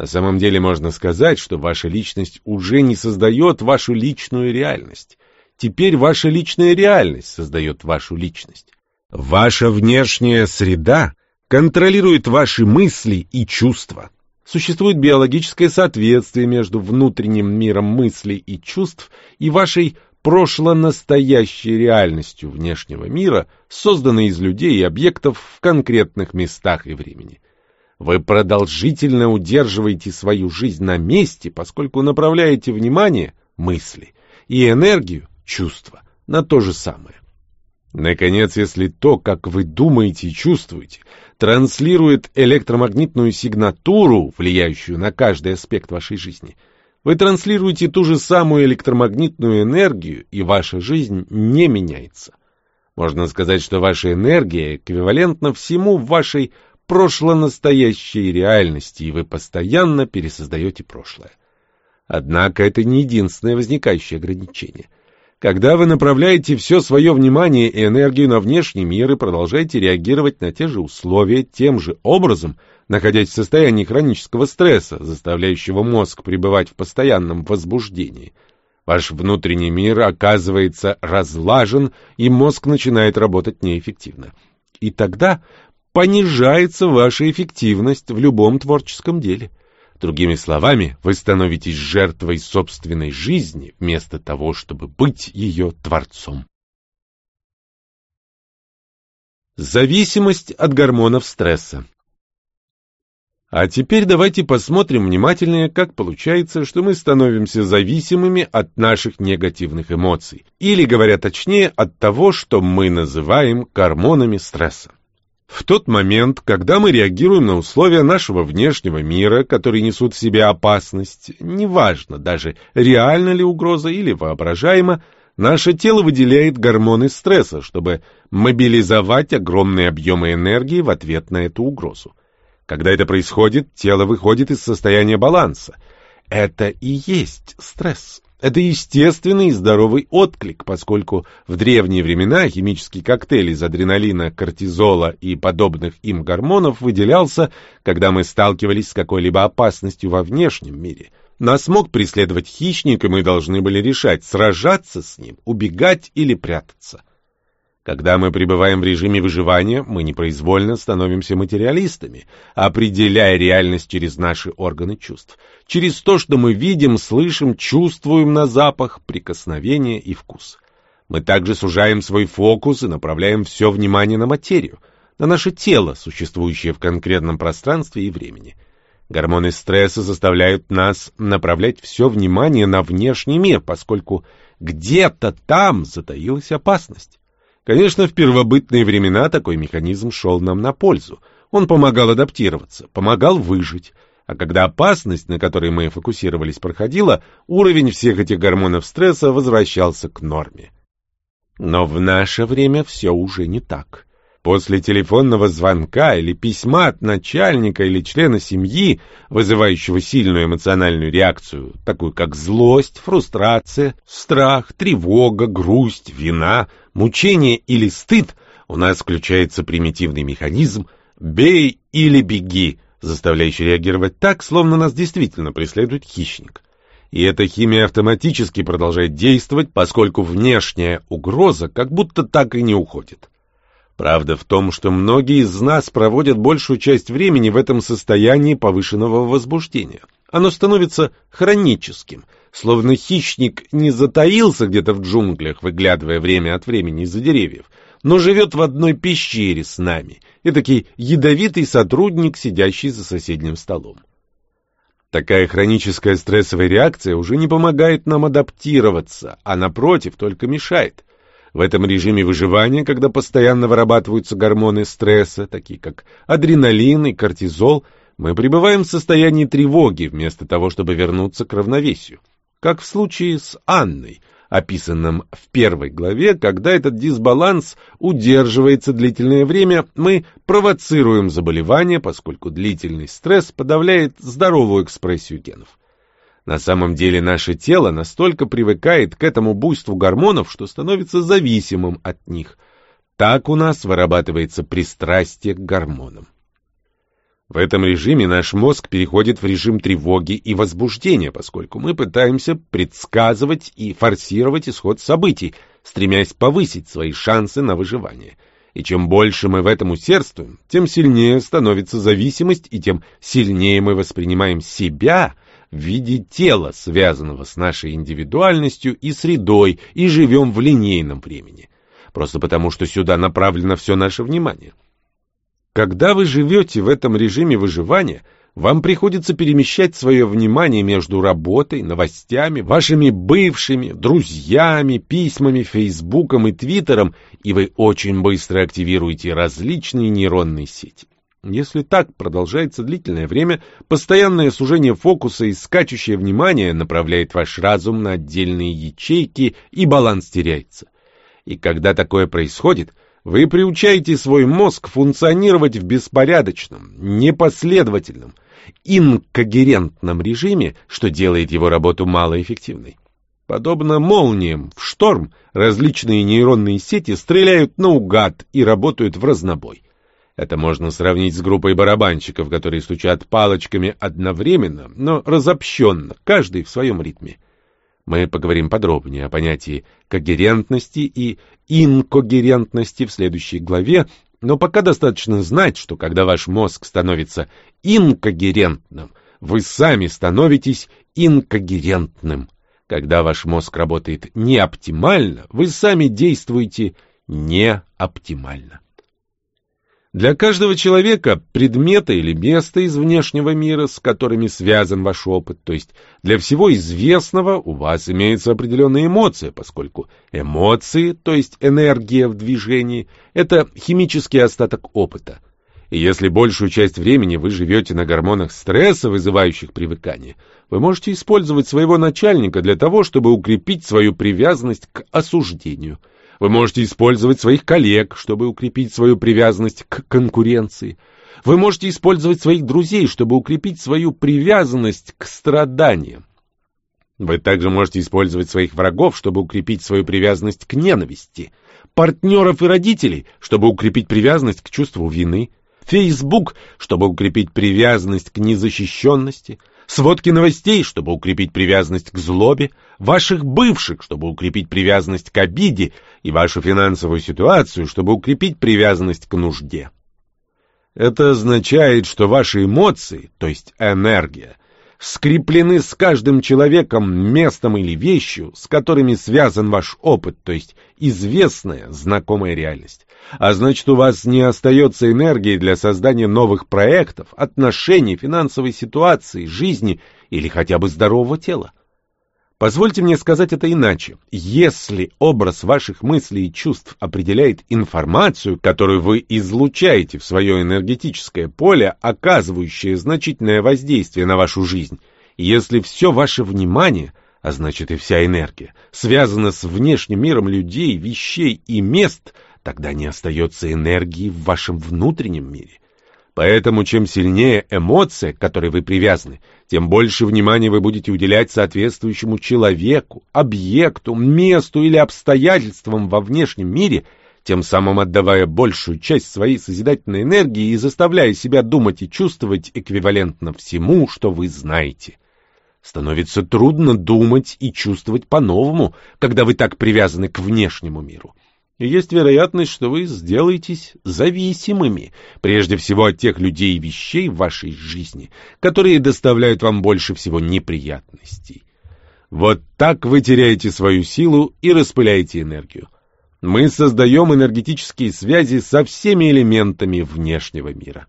На самом деле можно сказать, что ваша личность уже не создает вашу личную реальность. Теперь ваша личная реальность создает вашу личность. Ваша внешняя среда контролирует ваши мысли и чувства. Существует биологическое соответствие между внутренним миром мыслей и чувств и вашей прошло-настоящей реальностью внешнего мира, созданной из людей и объектов в конкретных местах и времени. Вы продолжительно удерживаете свою жизнь на месте, поскольку направляете внимание, мысли и энергию, чувства, на то же самое. Наконец, если то, как вы думаете и чувствуете, транслирует электромагнитную сигнатуру, влияющую на каждый аспект вашей жизни, вы транслируете ту же самую электромагнитную энергию, и ваша жизнь не меняется. Можно сказать, что ваша энергия эквивалентна всему в вашей прошло-настоящей реальности, и вы постоянно пересоздаете прошлое. Однако это не единственное возникающее ограничение. Когда вы направляете все свое внимание и энергию на внешний мир и продолжаете реагировать на те же условия тем же образом, находясь в состоянии хронического стресса, заставляющего мозг пребывать в постоянном возбуждении, ваш внутренний мир оказывается разлажен, и мозг начинает работать неэффективно. И тогда понижается ваша эффективность в любом творческом деле. Другими словами, вы становитесь жертвой собственной жизни вместо того, чтобы быть ее творцом. Зависимость от гормонов стресса. А теперь давайте посмотрим внимательнее, как получается, что мы становимся зависимыми от наших негативных эмоций, или, говоря точнее, от того, что мы называем гормонами стресса. В тот момент, когда мы реагируем на условия нашего внешнего мира, которые несут в себе опасность, неважно даже реально ли угроза или воображаемо, наше тело выделяет гормоны стресса, чтобы мобилизовать огромные объемы энергии в ответ на эту угрозу. Когда это происходит, тело выходит из состояния баланса. Это и есть стресс. Это естественный и здоровый отклик, поскольку в древние времена химический коктейль из адреналина, кортизола и подобных им гормонов выделялся, когда мы сталкивались с какой-либо опасностью во внешнем мире. Нас мог преследовать хищник, и мы должны были решать, сражаться с ним, убегать или прятаться. Когда мы пребываем в режиме выживания, мы непроизвольно становимся материалистами, определяя реальность через наши органы чувств, через то, что мы видим, слышим, чувствуем на запах, прикосновение и вкус. Мы также сужаем свой фокус и направляем все внимание на материю, на наше тело, существующее в конкретном пространстве и времени. Гормоны стресса заставляют нас направлять все внимание на внешний мир, поскольку где-то там затаилась опасность. Конечно, в первобытные времена такой механизм шел нам на пользу. Он помогал адаптироваться, помогал выжить. А когда опасность, на которой мы фокусировались, проходила, уровень всех этих гормонов стресса возвращался к норме. Но в наше время все уже не так. После телефонного звонка или письма от начальника или члена семьи, вызывающего сильную эмоциональную реакцию, такую как злость, фрустрация, страх, тревога, грусть, вина, мучение или стыд, у нас включается примитивный механизм «бей или беги», заставляющий реагировать так, словно нас действительно преследует хищник. И эта химия автоматически продолжает действовать, поскольку внешняя угроза как будто так и не уходит. Правда в том, что многие из нас проводят большую часть времени в этом состоянии повышенного возбуждения. Оно становится хроническим, словно хищник не затаился где-то в джунглях, выглядывая время от времени из-за деревьев, но живет в одной пещере с нами, и такой ядовитый сотрудник, сидящий за соседним столом. Такая хроническая стрессовая реакция уже не помогает нам адаптироваться, а напротив, только мешает. В этом режиме выживания, когда постоянно вырабатываются гормоны стресса, такие как адреналин и кортизол, мы пребываем в состоянии тревоги вместо того, чтобы вернуться к равновесию. Как в случае с Анной, описанном в первой главе, когда этот дисбаланс удерживается длительное время, мы провоцируем заболевание, поскольку длительный стресс подавляет здоровую экспрессию генов. На самом деле наше тело настолько привыкает к этому буйству гормонов, что становится зависимым от них. Так у нас вырабатывается пристрастие к гормонам. В этом режиме наш мозг переходит в режим тревоги и возбуждения, поскольку мы пытаемся предсказывать и форсировать исход событий, стремясь повысить свои шансы на выживание. И чем больше мы в этом усердствуем, тем сильнее становится зависимость, и тем сильнее мы воспринимаем себя – в виде тела, связанного с нашей индивидуальностью и средой, и живем в линейном времени. Просто потому, что сюда направлено все наше внимание. Когда вы живете в этом режиме выживания, вам приходится перемещать свое внимание между работой, новостями, вашими бывшими, друзьями, письмами, фейсбуком и твиттером, и вы очень быстро активируете различные нейронные сети. Если так продолжается длительное время, постоянное сужение фокуса и скачущее внимание направляет ваш разум на отдельные ячейки, и баланс теряется. И когда такое происходит, вы приучаете свой мозг функционировать в беспорядочном, непоследовательном, инкогерентном режиме, что делает его работу малоэффективной. Подобно молниям в шторм, различные нейронные сети стреляют наугад и работают в разнобой. Это можно сравнить с группой барабанщиков, которые стучат палочками одновременно, но разобщенно, каждый в своем ритме. Мы поговорим подробнее о понятии когерентности и инкогерентности в следующей главе, но пока достаточно знать, что когда ваш мозг становится инкогерентным, вы сами становитесь инкогерентным. Когда ваш мозг работает неоптимально, вы сами действуете неоптимально. Для каждого человека предмета или места из внешнего мира, с которыми связан ваш опыт, то есть для всего известного у вас имеется определенная эмоция, поскольку эмоции, то есть энергия в движении, это химический остаток опыта. И если большую часть времени вы живете на гормонах стресса, вызывающих привыкание, вы можете использовать своего начальника для того, чтобы укрепить свою привязанность к осуждению – вы можете использовать своих коллег, чтобы укрепить свою привязанность к конкуренции. Вы можете использовать своих друзей, чтобы укрепить свою привязанность к страданиям. Вы также можете использовать своих врагов, чтобы укрепить свою привязанность к ненависти, партнеров и родителей, чтобы укрепить привязанность к чувству вины, Facebook, чтобы укрепить привязанность к незащищенности, сводки новостей, чтобы укрепить привязанность к злобе, ваших бывших, чтобы укрепить привязанность к обиде, и вашу финансовую ситуацию, чтобы укрепить привязанность к нужде. Это означает, что ваши эмоции, то есть энергия, скреплены с каждым человеком, местом или вещью, с которыми связан ваш опыт, то есть известная, знакомая реальность. А значит, у вас не остается энергии для создания новых проектов, отношений, финансовой ситуации, жизни или хотя бы здорового тела. Позвольте мне сказать это иначе. Если образ ваших мыслей и чувств определяет информацию, которую вы излучаете в свое энергетическое поле, оказывающее значительное воздействие на вашу жизнь, если все ваше внимание, а значит и вся энергия, связано с внешним миром людей, вещей и мест, тогда не остается энергии в вашем внутреннем мире. Поэтому чем сильнее эмоция, к которой вы привязаны, тем больше внимания вы будете уделять соответствующему человеку, объекту, месту или обстоятельствам во внешнем мире, тем самым отдавая большую часть своей созидательной энергии и заставляя себя думать и чувствовать эквивалентно всему, что вы знаете. Становится трудно думать и чувствовать по-новому, когда вы так привязаны к внешнему миру и есть вероятность, что вы сделаетесь зависимыми, прежде всего от тех людей и вещей в вашей жизни, которые доставляют вам больше всего неприятностей. Вот так вы теряете свою силу и распыляете энергию. Мы создаем энергетические связи со всеми элементами внешнего мира.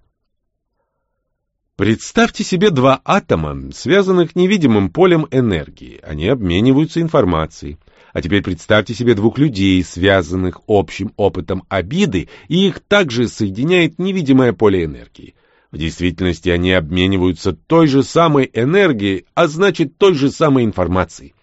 Представьте себе два атома, связанных невидимым полем энергии. Они обмениваются информацией. А теперь представьте себе двух людей, связанных общим опытом обиды, и их также соединяет невидимое поле энергии. В действительности они обмениваются той же самой энергией, а значит той же самой информацией.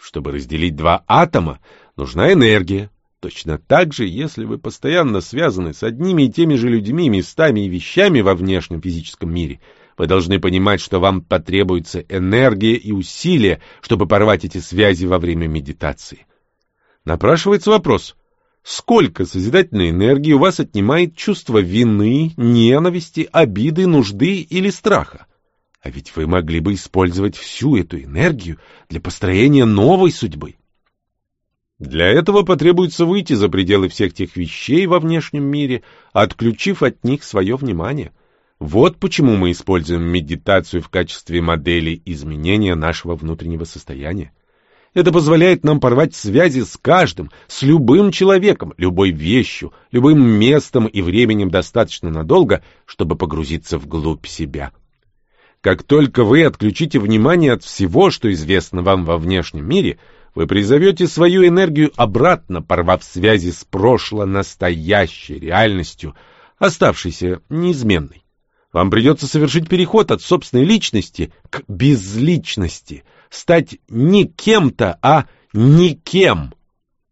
Чтобы разделить два атома, нужна энергия. Точно так же, если вы постоянно связаны с одними и теми же людьми, местами и вещами во внешнем физическом мире, вы должны понимать, что вам потребуется энергия и усилия, чтобы порвать эти связи во время медитации. Напрашивается вопрос, Сколько созидательной энергии у вас отнимает чувство вины, ненависти, обиды, нужды или страха? А ведь вы могли бы использовать всю эту энергию для построения новой судьбы. Для этого потребуется выйти за пределы всех тех вещей во внешнем мире, отключив от них свое внимание. Вот почему мы используем медитацию в качестве модели изменения нашего внутреннего состояния. Это позволяет нам порвать связи с каждым, с любым человеком, любой вещью, любым местом и временем достаточно надолго, чтобы погрузиться вглубь себя. Как только вы отключите внимание от всего, что известно вам во внешнем мире, вы призовете свою энергию обратно, порвав связи с прошло-настоящей реальностью, оставшейся неизменной. Вам придется совершить переход от собственной личности к безличности – стать не кем-то, а никем.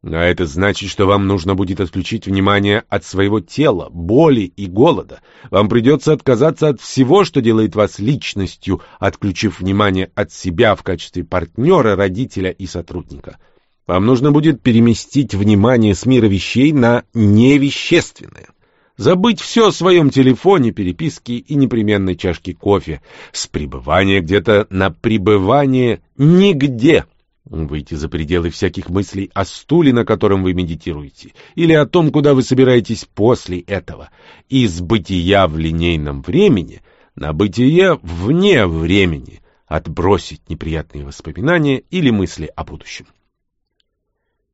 А это значит, что вам нужно будет отключить внимание от своего тела, боли и голода. Вам придется отказаться от всего, что делает вас личностью, отключив внимание от себя в качестве партнера, родителя и сотрудника. Вам нужно будет переместить внимание с мира вещей на невещественное. Забыть все о своем телефоне, переписке и непременной чашке кофе. С пребывания где-то на пребывание нигде. Выйти за пределы всяких мыслей о стуле, на котором вы медитируете, или о том, куда вы собираетесь после этого. Из бытия в линейном времени на бытие вне времени. Отбросить неприятные воспоминания или мысли о будущем.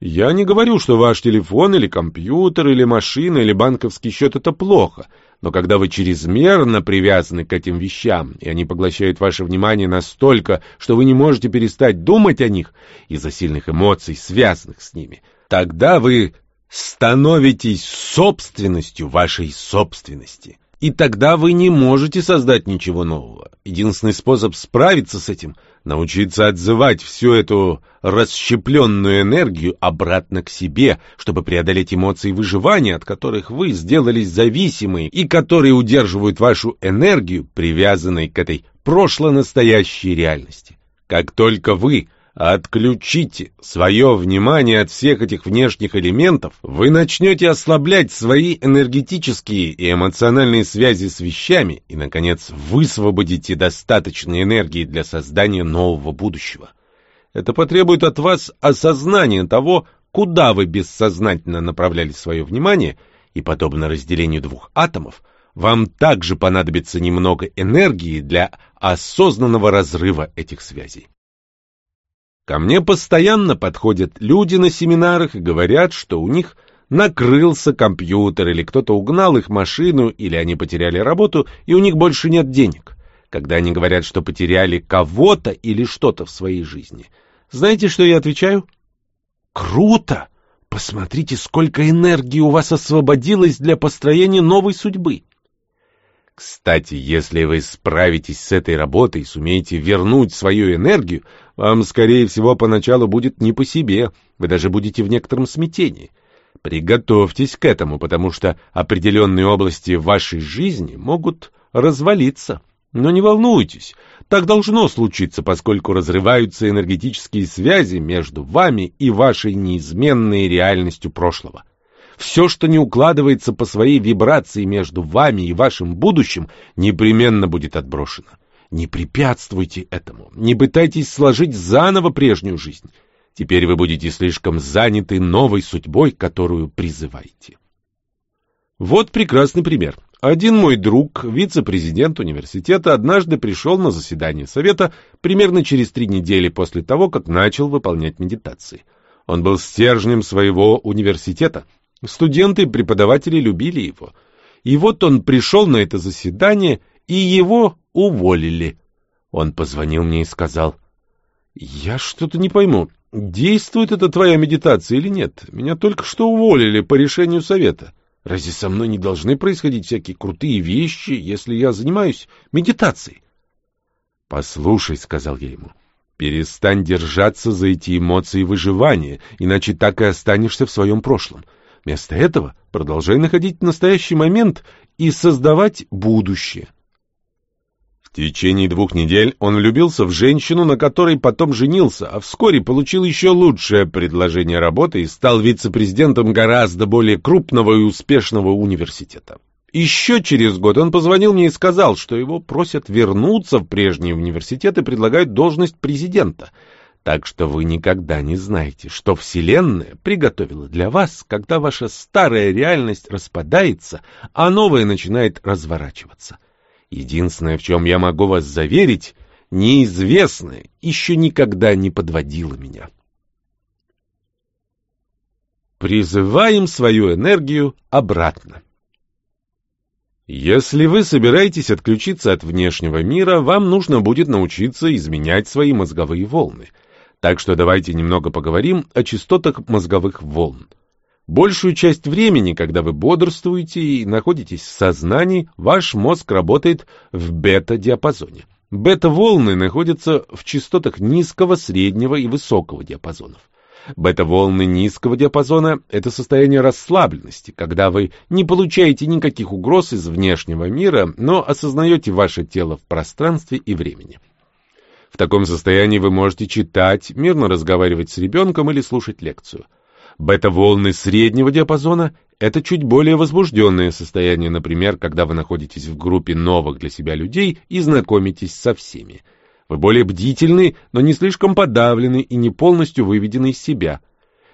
Я не говорю, что ваш телефон или компьютер или машина или банковский счет — это плохо, но когда вы чрезмерно привязаны к этим вещам, и они поглощают ваше внимание настолько, что вы не можете перестать думать о них из-за сильных эмоций, связанных с ними, тогда вы становитесь собственностью вашей собственности. И тогда вы не можете создать ничего нового. Единственный способ справиться с этим — научиться отзывать всю эту расщепленную энергию обратно к себе, чтобы преодолеть эмоции выживания, от которых вы сделались зависимы и которые удерживают вашу энергию, привязанной к этой прошло-настоящей реальности. Как только вы Отключите свое внимание от всех этих внешних элементов, вы начнете ослаблять свои энергетические и эмоциональные связи с вещами и, наконец, высвободите достаточно энергии для создания нового будущего. Это потребует от вас осознания того, куда вы бессознательно направляли свое внимание, и, подобно разделению двух атомов, вам также понадобится немного энергии для осознанного разрыва этих связей. Ко мне постоянно подходят люди на семинарах и говорят, что у них накрылся компьютер, или кто-то угнал их машину, или они потеряли работу, и у них больше нет денег. Когда они говорят, что потеряли кого-то или что-то в своей жизни. Знаете, что я отвечаю? Круто! Посмотрите, сколько энергии у вас освободилось для построения новой судьбы. Кстати, если вы справитесь с этой работой и сумеете вернуть свою энергию, вам, скорее всего, поначалу будет не по себе, вы даже будете в некотором смятении. Приготовьтесь к этому, потому что определенные области вашей жизни могут развалиться. Но не волнуйтесь, так должно случиться, поскольку разрываются энергетические связи между вами и вашей неизменной реальностью прошлого. Все, что не укладывается по своей вибрации между вами и вашим будущим, непременно будет отброшено. Не препятствуйте этому, не пытайтесь сложить заново прежнюю жизнь. Теперь вы будете слишком заняты новой судьбой, которую призываете. Вот прекрасный пример. Один мой друг, вице-президент университета, однажды пришел на заседание совета примерно через три недели после того, как начал выполнять медитации. Он был стержнем своего университета — Студенты и преподаватели любили его. И вот он пришел на это заседание, и его уволили. Он позвонил мне и сказал, «Я что-то не пойму. действует эта твоя медитация или нет? Меня только что уволили по решению совета. Разве со мной не должны происходить всякие крутые вещи, если я занимаюсь медитацией? — Послушай, — сказал я ему, — перестань держаться за эти эмоции выживания, иначе так и останешься в своем прошлом. Вместо этого продолжай находить настоящий момент и создавать будущее. В течение двух недель он влюбился в женщину, на которой потом женился, а вскоре получил еще лучшее предложение работы и стал вице-президентом гораздо более крупного и успешного университета. Еще через год он позвонил мне и сказал, что его просят вернуться в прежний университет и предлагают должность президента. Так что вы никогда не знаете, что Вселенная приготовила для вас, когда ваша старая реальность распадается, а новая начинает разворачиваться. Единственное, в чем я могу вас заверить, неизвестное еще никогда не подводило меня. Призываем свою энергию обратно. Если вы собираетесь отключиться от внешнего мира, вам нужно будет научиться изменять свои мозговые волны. Так что давайте немного поговорим о частотах мозговых волн. Большую часть времени, когда вы бодрствуете и находитесь в сознании, ваш мозг работает в бета-диапазоне. Бета-волны находятся в частотах низкого, среднего и высокого диапазонов. Бета-волны низкого диапазона – это состояние расслабленности, когда вы не получаете никаких угроз из внешнего мира, но осознаете ваше тело в пространстве и времени. В таком состоянии вы можете читать, мирно разговаривать с ребенком или слушать лекцию – Бета-волны среднего диапазона – это чуть более возбужденное состояние, например, когда вы находитесь в группе новых для себя людей и знакомитесь со всеми. Вы более бдительны, но не слишком подавлены и не полностью выведены из себя.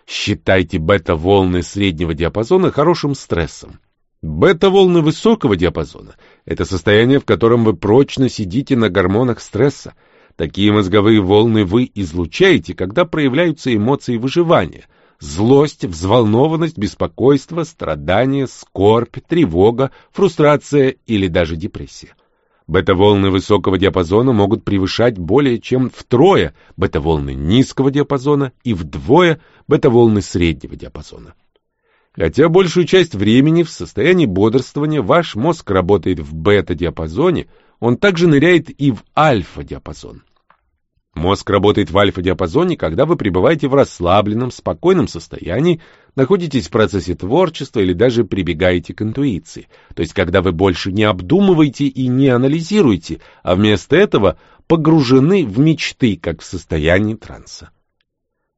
Считайте бета-волны среднего диапазона хорошим стрессом. Бета-волны высокого диапазона – это состояние, в котором вы прочно сидите на гормонах стресса. Такие мозговые волны вы излучаете, когда проявляются эмоции выживания – злость, взволнованность, беспокойство, страдание, скорбь, тревога, фрустрация или даже депрессия. Бета-волны высокого диапазона могут превышать более чем втрое бета-волны низкого диапазона и вдвое бета-волны среднего диапазона. Хотя большую часть времени в состоянии бодрствования ваш мозг работает в бета-диапазоне, он также ныряет и в альфа-диапазон. Мозг работает в альфа-диапазоне, когда вы пребываете в расслабленном, спокойном состоянии, находитесь в процессе творчества или даже прибегаете к интуиции, то есть когда вы больше не обдумываете и не анализируете, а вместо этого погружены в мечты, как в состоянии транса.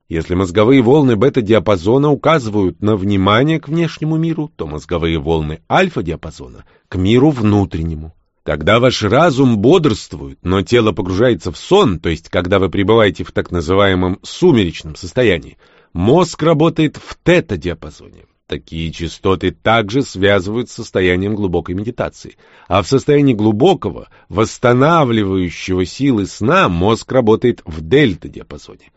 Если мозговые волны бета-диапазона указывают на внимание к внешнему миру, то мозговые волны альфа-диапазона — к миру внутреннему. Когда ваш разум бодрствует, но тело погружается в сон, то есть когда вы пребываете в так называемом сумеречном состоянии, мозг работает в тета-диапазоне. Такие частоты также связывают с состоянием глубокой медитации. А в состоянии глубокого, восстанавливающего силы сна мозг работает в дельта-диапазоне.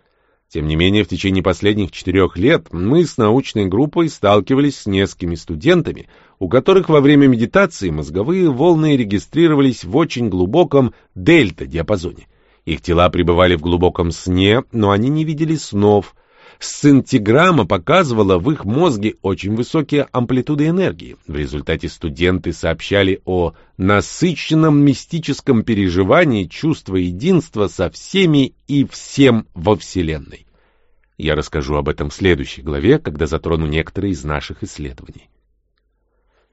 Тем не менее, в течение последних четырех лет мы с научной группой сталкивались с несколькими студентами, у которых во время медитации мозговые волны регистрировались в очень глубоком дельта-диапазоне. Их тела пребывали в глубоком сне, но они не видели снов. Сцинтиграмма показывала в их мозге очень высокие амплитуды энергии. В результате студенты сообщали о насыщенном мистическом переживании чувства единства со всеми и всем во Вселенной. Я расскажу об этом в следующей главе, когда затрону некоторые из наших исследований.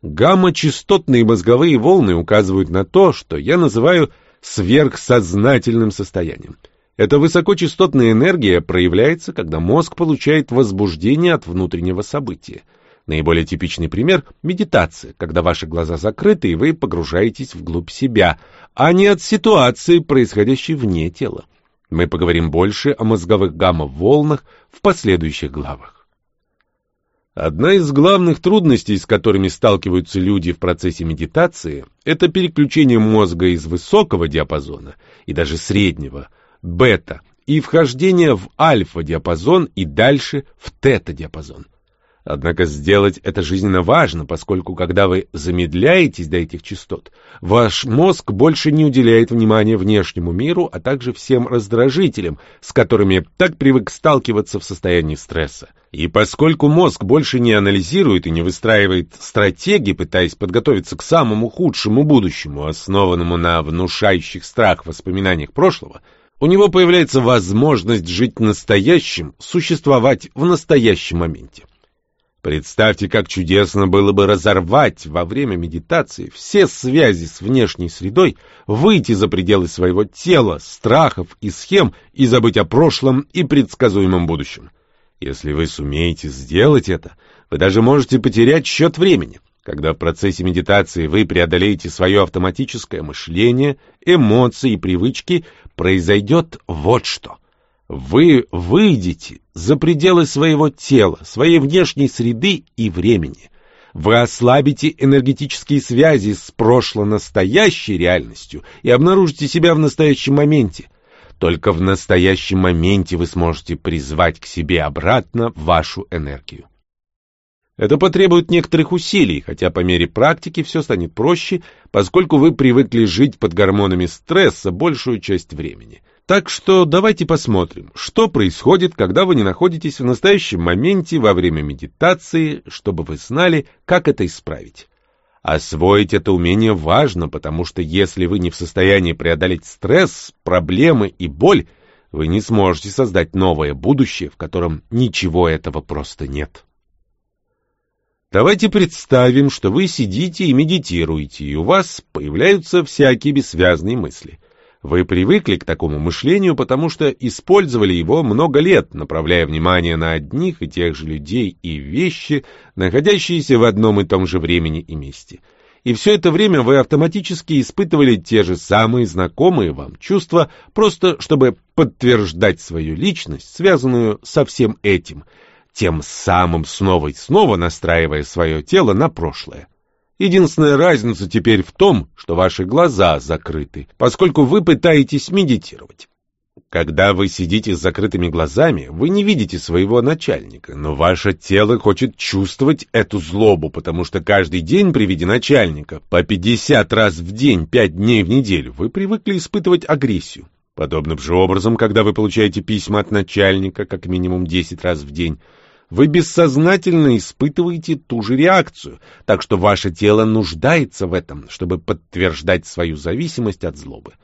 Гамма-частотные мозговые волны указывают на то, что я называю сверхсознательным состоянием. Эта высокочастотная энергия проявляется, когда мозг получает возбуждение от внутреннего события. Наиболее типичный пример – медитация, когда ваши глаза закрыты, и вы погружаетесь вглубь себя, а не от ситуации, происходящей вне тела. Мы поговорим больше о мозговых гамма-волнах в последующих главах. Одна из главных трудностей, с которыми сталкиваются люди в процессе медитации, это переключение мозга из высокого диапазона и даже среднего, бета, и вхождение в альфа-диапазон и дальше в тета-диапазон. Однако сделать это жизненно важно, поскольку когда вы замедляетесь до этих частот, ваш мозг больше не уделяет внимания внешнему миру, а также всем раздражителям, с которыми так привык сталкиваться в состоянии стресса. И поскольку мозг больше не анализирует и не выстраивает стратегии, пытаясь подготовиться к самому худшему будущему, основанному на внушающих страх воспоминаниях прошлого, у него появляется возможность жить настоящим, существовать в настоящем моменте. Представьте, как чудесно было бы разорвать во время медитации все связи с внешней средой, выйти за пределы своего тела, страхов и схем и забыть о прошлом и предсказуемом будущем. Если вы сумеете сделать это, вы даже можете потерять счет времени. Когда в процессе медитации вы преодолеете свое автоматическое мышление, эмоции и привычки, произойдет вот что – вы выйдете за пределы своего тела, своей внешней среды и времени. Вы ослабите энергетические связи с прошло-настоящей реальностью и обнаружите себя в настоящем моменте. Только в настоящем моменте вы сможете призвать к себе обратно вашу энергию. Это потребует некоторых усилий, хотя по мере практики все станет проще, поскольку вы привыкли жить под гормонами стресса большую часть времени. Так что давайте посмотрим, что происходит, когда вы не находитесь в настоящем моменте во время медитации, чтобы вы знали, как это исправить. Освоить это умение важно, потому что если вы не в состоянии преодолеть стресс, проблемы и боль, вы не сможете создать новое будущее, в котором ничего этого просто нет. Давайте представим, что вы сидите и медитируете, и у вас появляются всякие бессвязные мысли – вы привыкли к такому мышлению, потому что использовали его много лет, направляя внимание на одних и тех же людей и вещи, находящиеся в одном и том же времени и месте. И все это время вы автоматически испытывали те же самые знакомые вам чувства, просто чтобы подтверждать свою личность, связанную со всем этим, тем самым снова и снова настраивая свое тело на прошлое. Единственная разница теперь в том, что ваши глаза закрыты, поскольку вы пытаетесь медитировать. Когда вы сидите с закрытыми глазами, вы не видите своего начальника, но ваше тело хочет чувствовать эту злобу, потому что каждый день при виде начальника, по 50 раз в день, 5 дней в неделю, вы привыкли испытывать агрессию. Подобным же образом, когда вы получаете письма от начальника как минимум 10 раз в день, вы бессознательно испытываете ту же реакцию, так что ваше тело нуждается в этом, чтобы подтверждать свою зависимость от злобы.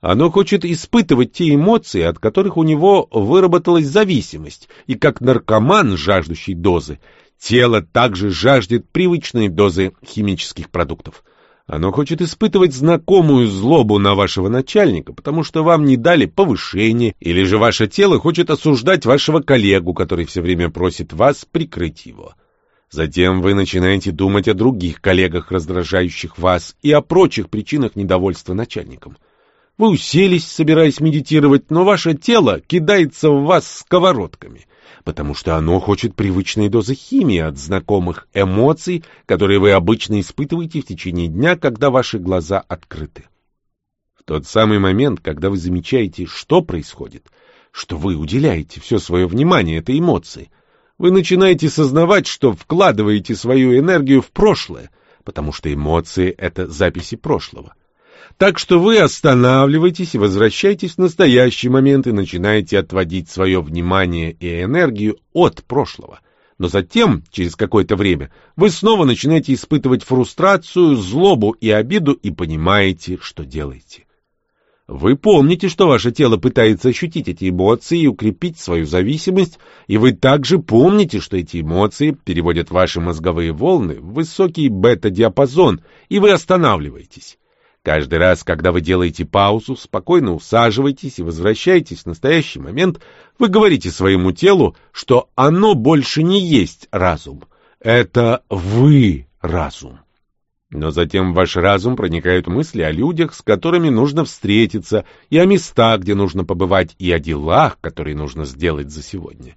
Оно хочет испытывать те эмоции, от которых у него выработалась зависимость, и как наркоман, жаждущий дозы, тело также жаждет привычной дозы химических продуктов. Оно хочет испытывать знакомую злобу на вашего начальника, потому что вам не дали повышение, или же ваше тело хочет осуждать вашего коллегу, который все время просит вас прикрыть его. Затем вы начинаете думать о других коллегах, раздражающих вас, и о прочих причинах недовольства начальником. Вы уселись, собираясь медитировать, но ваше тело кидается в вас сковородками потому что оно хочет привычной дозы химии от знакомых эмоций, которые вы обычно испытываете в течение дня, когда ваши глаза открыты. В тот самый момент, когда вы замечаете, что происходит, что вы уделяете все свое внимание этой эмоции, вы начинаете сознавать, что вкладываете свою энергию в прошлое, потому что эмоции — это записи прошлого. Так что вы останавливаетесь и возвращаетесь в настоящий момент и начинаете отводить свое внимание и энергию от прошлого. Но затем, через какое-то время, вы снова начинаете испытывать фрустрацию, злобу и обиду и понимаете, что делаете. Вы помните, что ваше тело пытается ощутить эти эмоции и укрепить свою зависимость, и вы также помните, что эти эмоции переводят ваши мозговые волны в высокий бета-диапазон, и вы останавливаетесь. Каждый раз, когда вы делаете паузу, спокойно усаживаетесь и возвращаетесь в настоящий момент, вы говорите своему телу, что оно больше не есть разум. Это вы разум. Но затем в ваш разум проникают мысли о людях, с которыми нужно встретиться, и о местах, где нужно побывать, и о делах, которые нужно сделать за сегодня.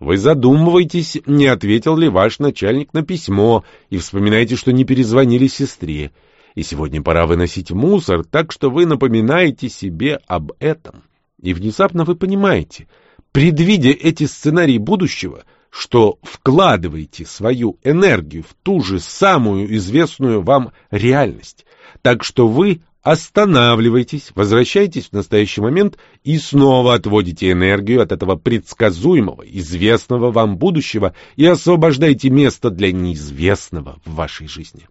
Вы задумываетесь, не ответил ли ваш начальник на письмо, и вспоминаете, что не перезвонили сестре, и сегодня пора выносить мусор, так что вы напоминаете себе об этом. И внезапно вы понимаете, предвидя эти сценарии будущего, что вкладываете свою энергию в ту же самую известную вам реальность, так что вы останавливаетесь, возвращаетесь в настоящий момент и снова отводите энергию от этого предсказуемого, известного вам будущего и освобождаете место для неизвестного в вашей жизни.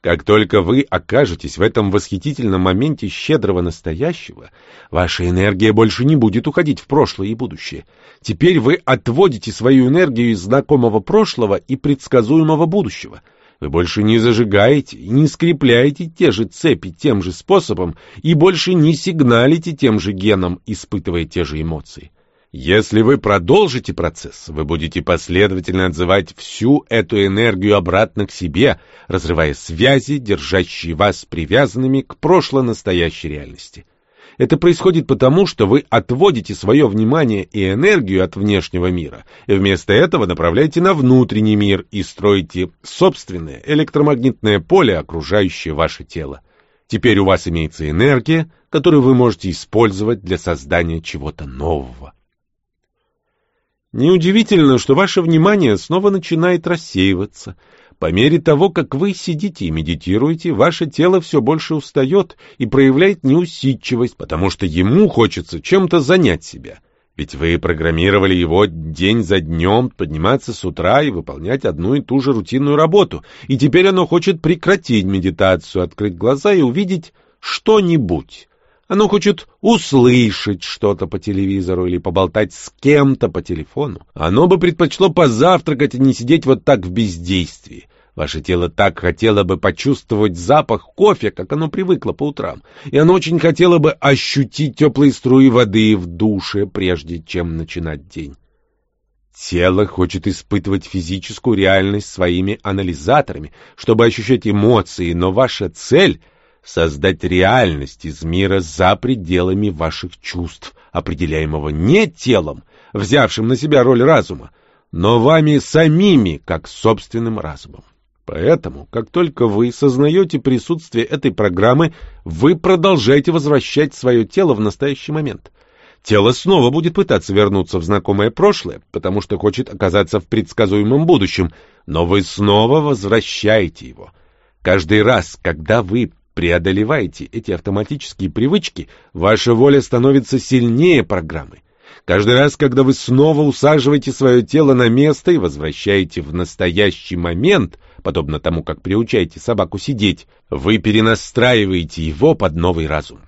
Как только вы окажетесь в этом восхитительном моменте щедрого настоящего, ваша энергия больше не будет уходить в прошлое и будущее. Теперь вы отводите свою энергию из знакомого прошлого и предсказуемого будущего – вы больше не зажигаете и не скрепляете те же цепи тем же способом и больше не сигналите тем же геном, испытывая те же эмоции. Если вы продолжите процесс, вы будете последовательно отзывать всю эту энергию обратно к себе, разрывая связи, держащие вас привязанными к прошло-настоящей реальности. Это происходит потому, что вы отводите свое внимание и энергию от внешнего мира, и вместо этого направляете на внутренний мир и строите собственное электромагнитное поле, окружающее ваше тело. Теперь у вас имеется энергия, которую вы можете использовать для создания чего-то нового. Неудивительно, что ваше внимание снова начинает рассеиваться – по мере того, как вы сидите и медитируете, ваше тело все больше устает и проявляет неусидчивость, потому что ему хочется чем-то занять себя. Ведь вы программировали его день за днем подниматься с утра и выполнять одну и ту же рутинную работу, и теперь оно хочет прекратить медитацию, открыть глаза и увидеть что-нибудь. Оно хочет услышать что-то по телевизору или поболтать с кем-то по телефону. Оно бы предпочло позавтракать и не сидеть вот так в бездействии. Ваше тело так хотело бы почувствовать запах кофе, как оно привыкло по утрам, и оно очень хотело бы ощутить теплые струи воды в душе, прежде чем начинать день. Тело хочет испытывать физическую реальность своими анализаторами, чтобы ощущать эмоции, но ваша цель — создать реальность из мира за пределами ваших чувств, определяемого не телом, взявшим на себя роль разума, но вами самими, как собственным разумом. Поэтому, как только вы сознаете присутствие этой программы, вы продолжаете возвращать свое тело в настоящий момент. Тело снова будет пытаться вернуться в знакомое прошлое, потому что хочет оказаться в предсказуемом будущем, но вы снова возвращаете его. Каждый раз, когда вы преодолеваете эти автоматические привычки, ваша воля становится сильнее программы. Каждый раз, когда вы снова усаживаете свое тело на место и возвращаете в настоящий момент, подобно тому, как приучаете собаку сидеть, вы перенастраиваете его под новый разум.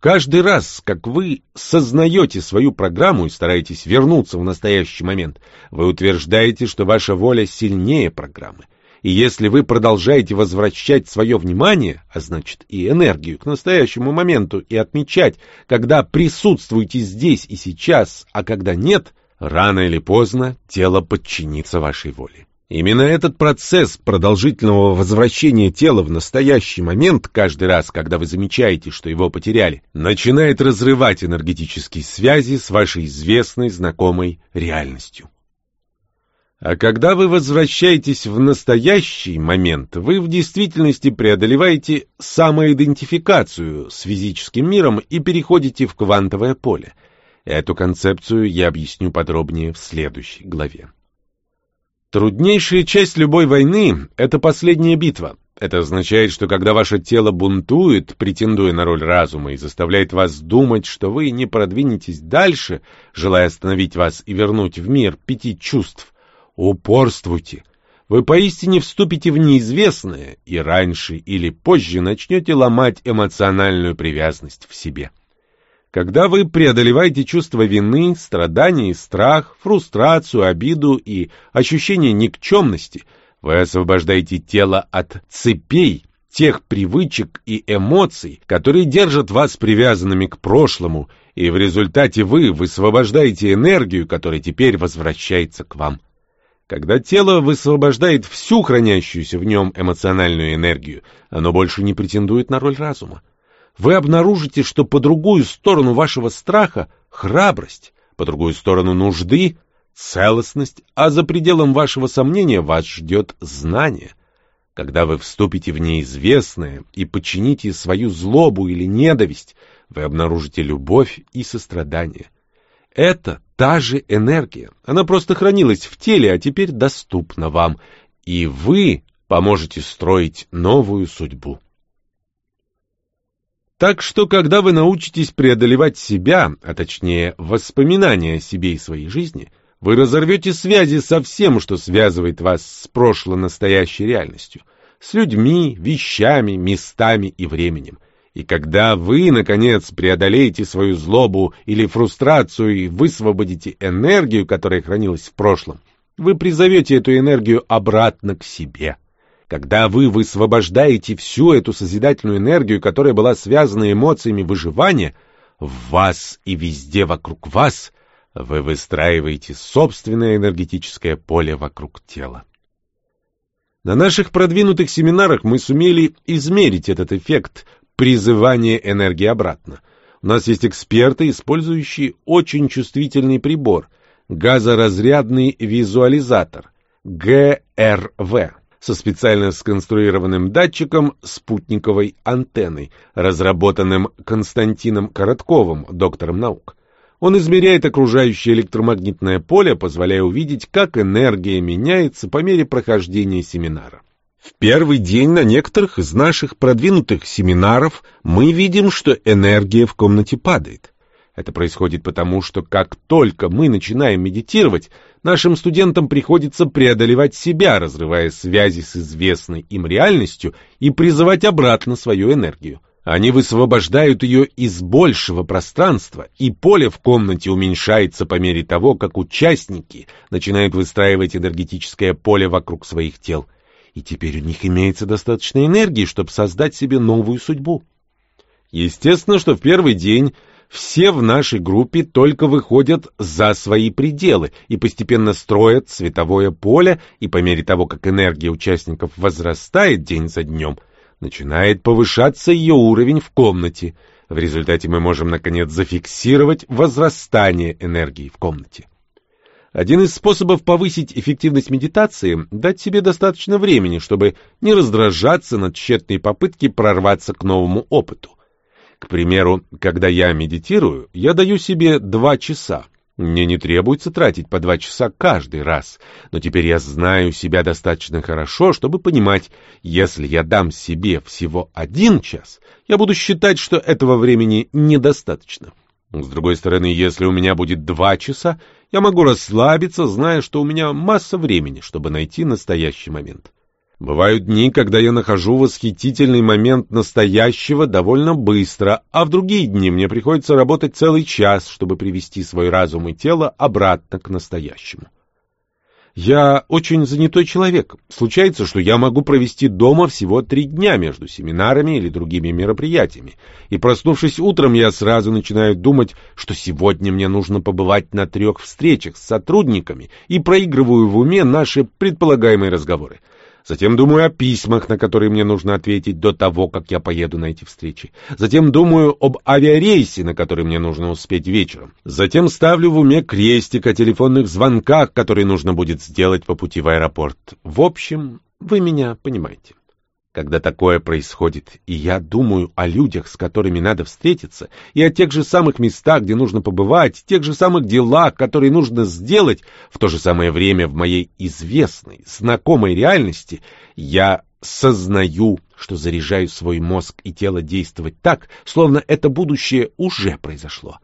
Каждый раз, как вы сознаете свою программу и стараетесь вернуться в настоящий момент, вы утверждаете, что ваша воля сильнее программы. И если вы продолжаете возвращать свое внимание, а значит и энергию, к настоящему моменту и отмечать, когда присутствуете здесь и сейчас, а когда нет, рано или поздно тело подчинится вашей воле. Именно этот процесс продолжительного возвращения тела в настоящий момент, каждый раз, когда вы замечаете, что его потеряли, начинает разрывать энергетические связи с вашей известной, знакомой реальностью. А когда вы возвращаетесь в настоящий момент, вы в действительности преодолеваете самоидентификацию с физическим миром и переходите в квантовое поле. Эту концепцию я объясню подробнее в следующей главе. Труднейшая часть любой войны — это последняя битва. Это означает, что когда ваше тело бунтует, претендуя на роль разума, и заставляет вас думать, что вы не продвинетесь дальше, желая остановить вас и вернуть в мир пяти чувств, Упорствуйте. Вы поистине вступите в неизвестное и раньше или позже начнете ломать эмоциональную привязанность в себе. Когда вы преодолеваете чувство вины, страдания, страх, фрустрацию, обиду и ощущение никчемности, вы освобождаете тело от цепей, тех привычек и эмоций, которые держат вас привязанными к прошлому, и в результате вы высвобождаете энергию, которая теперь возвращается к вам. Когда тело высвобождает всю хранящуюся в нем эмоциональную энергию, оно больше не претендует на роль разума. Вы обнаружите, что по другую сторону вашего страха — храбрость, по другую сторону нужды — целостность, а за пределом вашего сомнения вас ждет знание. Когда вы вступите в неизвестное и подчините свою злобу или ненависть, вы обнаружите любовь и сострадание. Это та же энергия. Она просто хранилась в теле, а теперь доступна вам. И вы поможете строить новую судьбу. Так что, когда вы научитесь преодолевать себя, а точнее воспоминания о себе и своей жизни, вы разорвете связи со всем, что связывает вас с прошло-настоящей реальностью, с людьми, вещами, местами и временем. И когда вы, наконец, преодолеете свою злобу или фрустрацию и высвободите энергию, которая хранилась в прошлом, вы призовете эту энергию обратно к себе. Когда вы высвобождаете всю эту созидательную энергию, которая была связана эмоциями выживания, в вас и везде вокруг вас, вы выстраиваете собственное энергетическое поле вокруг тела. На наших продвинутых семинарах мы сумели измерить этот эффект призывания энергии обратно. У нас есть эксперты, использующие очень чувствительный прибор – газоразрядный визуализатор – ГРВ со специально сконструированным датчиком спутниковой антенной, разработанным Константином Коротковым, доктором наук. Он измеряет окружающее электромагнитное поле, позволяя увидеть, как энергия меняется по мере прохождения семинара. В первый день на некоторых из наших продвинутых семинаров мы видим, что энергия в комнате падает. Это происходит потому, что как только мы начинаем медитировать, нашим студентам приходится преодолевать себя, разрывая связи с известной им реальностью и призывать обратно свою энергию. Они высвобождают ее из большего пространства, и поле в комнате уменьшается по мере того, как участники начинают выстраивать энергетическое поле вокруг своих тел. И теперь у них имеется достаточно энергии, чтобы создать себе новую судьбу. Естественно, что в первый день все в нашей группе только выходят за свои пределы и постепенно строят световое поле, и по мере того, как энергия участников возрастает день за днем, начинает повышаться ее уровень в комнате. В результате мы можем, наконец, зафиксировать возрастание энергии в комнате. Один из способов повысить эффективность медитации – дать себе достаточно времени, чтобы не раздражаться на тщетные попытки прорваться к новому опыту. К примеру, когда я медитирую, я даю себе два часа. Мне не требуется тратить по два часа каждый раз, но теперь я знаю себя достаточно хорошо, чтобы понимать, если я дам себе всего один час, я буду считать, что этого времени недостаточно. С другой стороны, если у меня будет два часа, я могу расслабиться, зная, что у меня масса времени, чтобы найти настоящий момент. Бывают дни, когда я нахожу восхитительный момент настоящего довольно быстро, а в другие дни мне приходится работать целый час, чтобы привести свой разум и тело обратно к настоящему. Я очень занятой человек. Случается, что я могу провести дома всего три дня между семинарами или другими мероприятиями. И проснувшись утром, я сразу начинаю думать, что сегодня мне нужно побывать на трех встречах с сотрудниками и проигрываю в уме наши предполагаемые разговоры. Затем думаю о письмах, на которые мне нужно ответить до того, как я поеду на эти встречи. Затем думаю об авиарейсе, на который мне нужно успеть вечером. Затем ставлю в уме крестик о телефонных звонках, которые нужно будет сделать по пути в аэропорт. В общем, вы меня понимаете когда такое происходит, и я думаю о людях, с которыми надо встретиться, и о тех же самых местах, где нужно побывать, тех же самых делах, которые нужно сделать, в то же самое время в моей известной, знакомой реальности, я сознаю, что заряжаю свой мозг и тело действовать так, словно это будущее уже произошло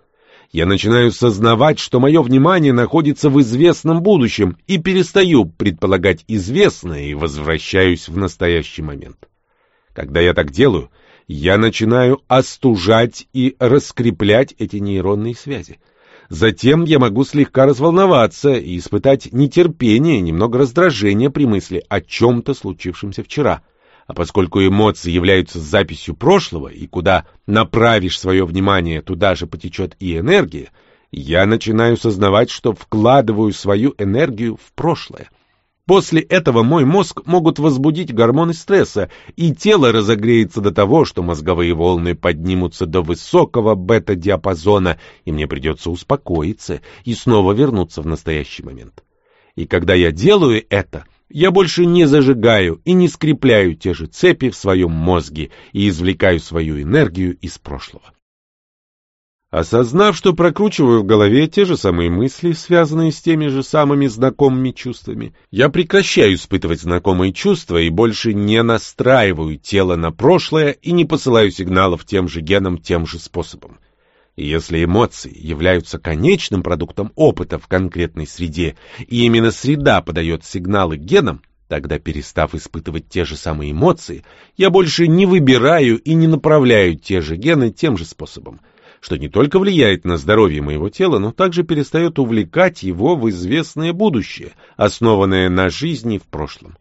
я начинаю сознавать, что мое внимание находится в известном будущем и перестаю предполагать известное и возвращаюсь в настоящий момент. Когда я так делаю, я начинаю остужать и раскреплять эти нейронные связи. Затем я могу слегка разволноваться и испытать нетерпение, немного раздражения при мысли о чем-то случившемся вчера — а поскольку эмоции являются записью прошлого, и куда направишь свое внимание, туда же потечет и энергия, я начинаю сознавать, что вкладываю свою энергию в прошлое. После этого мой мозг могут возбудить гормоны стресса, и тело разогреется до того, что мозговые волны поднимутся до высокого бета-диапазона, и мне придется успокоиться и снова вернуться в настоящий момент. И когда я делаю это, я больше не зажигаю и не скрепляю те же цепи в своем мозге и извлекаю свою энергию из прошлого. Осознав, что прокручиваю в голове те же самые мысли, связанные с теми же самыми знакомыми чувствами, я прекращаю испытывать знакомые чувства и больше не настраиваю тело на прошлое и не посылаю сигналов тем же генам тем же способом. Если эмоции являются конечным продуктом опыта в конкретной среде, и именно среда подает сигналы генам, тогда, перестав испытывать те же самые эмоции, я больше не выбираю и не направляю те же гены тем же способом — что не только влияет на здоровье моего тела, но также перестает увлекать его в известное будущее, основанное на жизни в прошлом.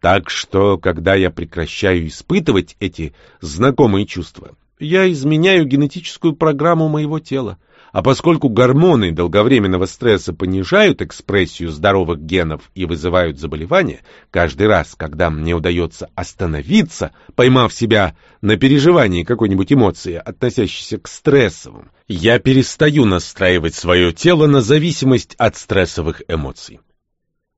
Так что, когда я прекращаю испытывать эти знакомые чувства, я изменяю генетическую программу моего тела. А поскольку гормоны долговременного стресса понижают экспрессию здоровых генов и вызывают заболевания, каждый раз, когда мне удается остановиться, поймав себя на переживании какой-нибудь эмоции, относящейся к стрессовым, я перестаю настраивать свое тело на зависимость от стрессовых эмоций.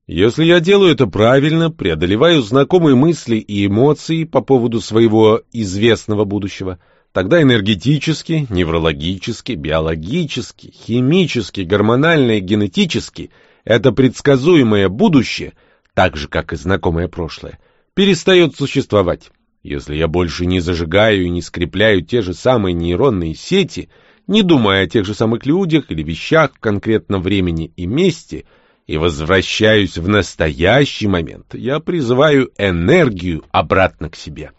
Если я делаю это правильно, преодолеваю знакомые мысли и эмоции по поводу своего известного будущего – Тогда энергетически, неврологически, биологически, химически, гормонально и генетически это предсказуемое будущее, так же, как и знакомое прошлое, перестает существовать. Если я больше не зажигаю и не скрепляю те же самые нейронные сети, не думая о тех же самых людях или вещах в конкретном времени и месте, и возвращаюсь в настоящий момент, я призываю энергию обратно к себе.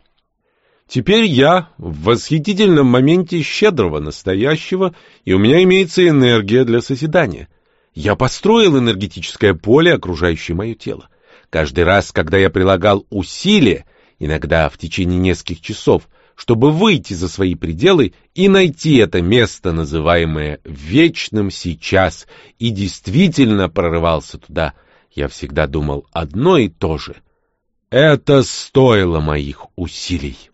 Теперь я в восхитительном моменте щедрого настоящего, и у меня имеется энергия для созидания. Я построил энергетическое поле, окружающее мое тело. Каждый раз, когда я прилагал усилия, иногда в течение нескольких часов, чтобы выйти за свои пределы и найти это место, называемое вечным сейчас, и действительно прорывался туда, я всегда думал одно и то же. Это стоило моих усилий.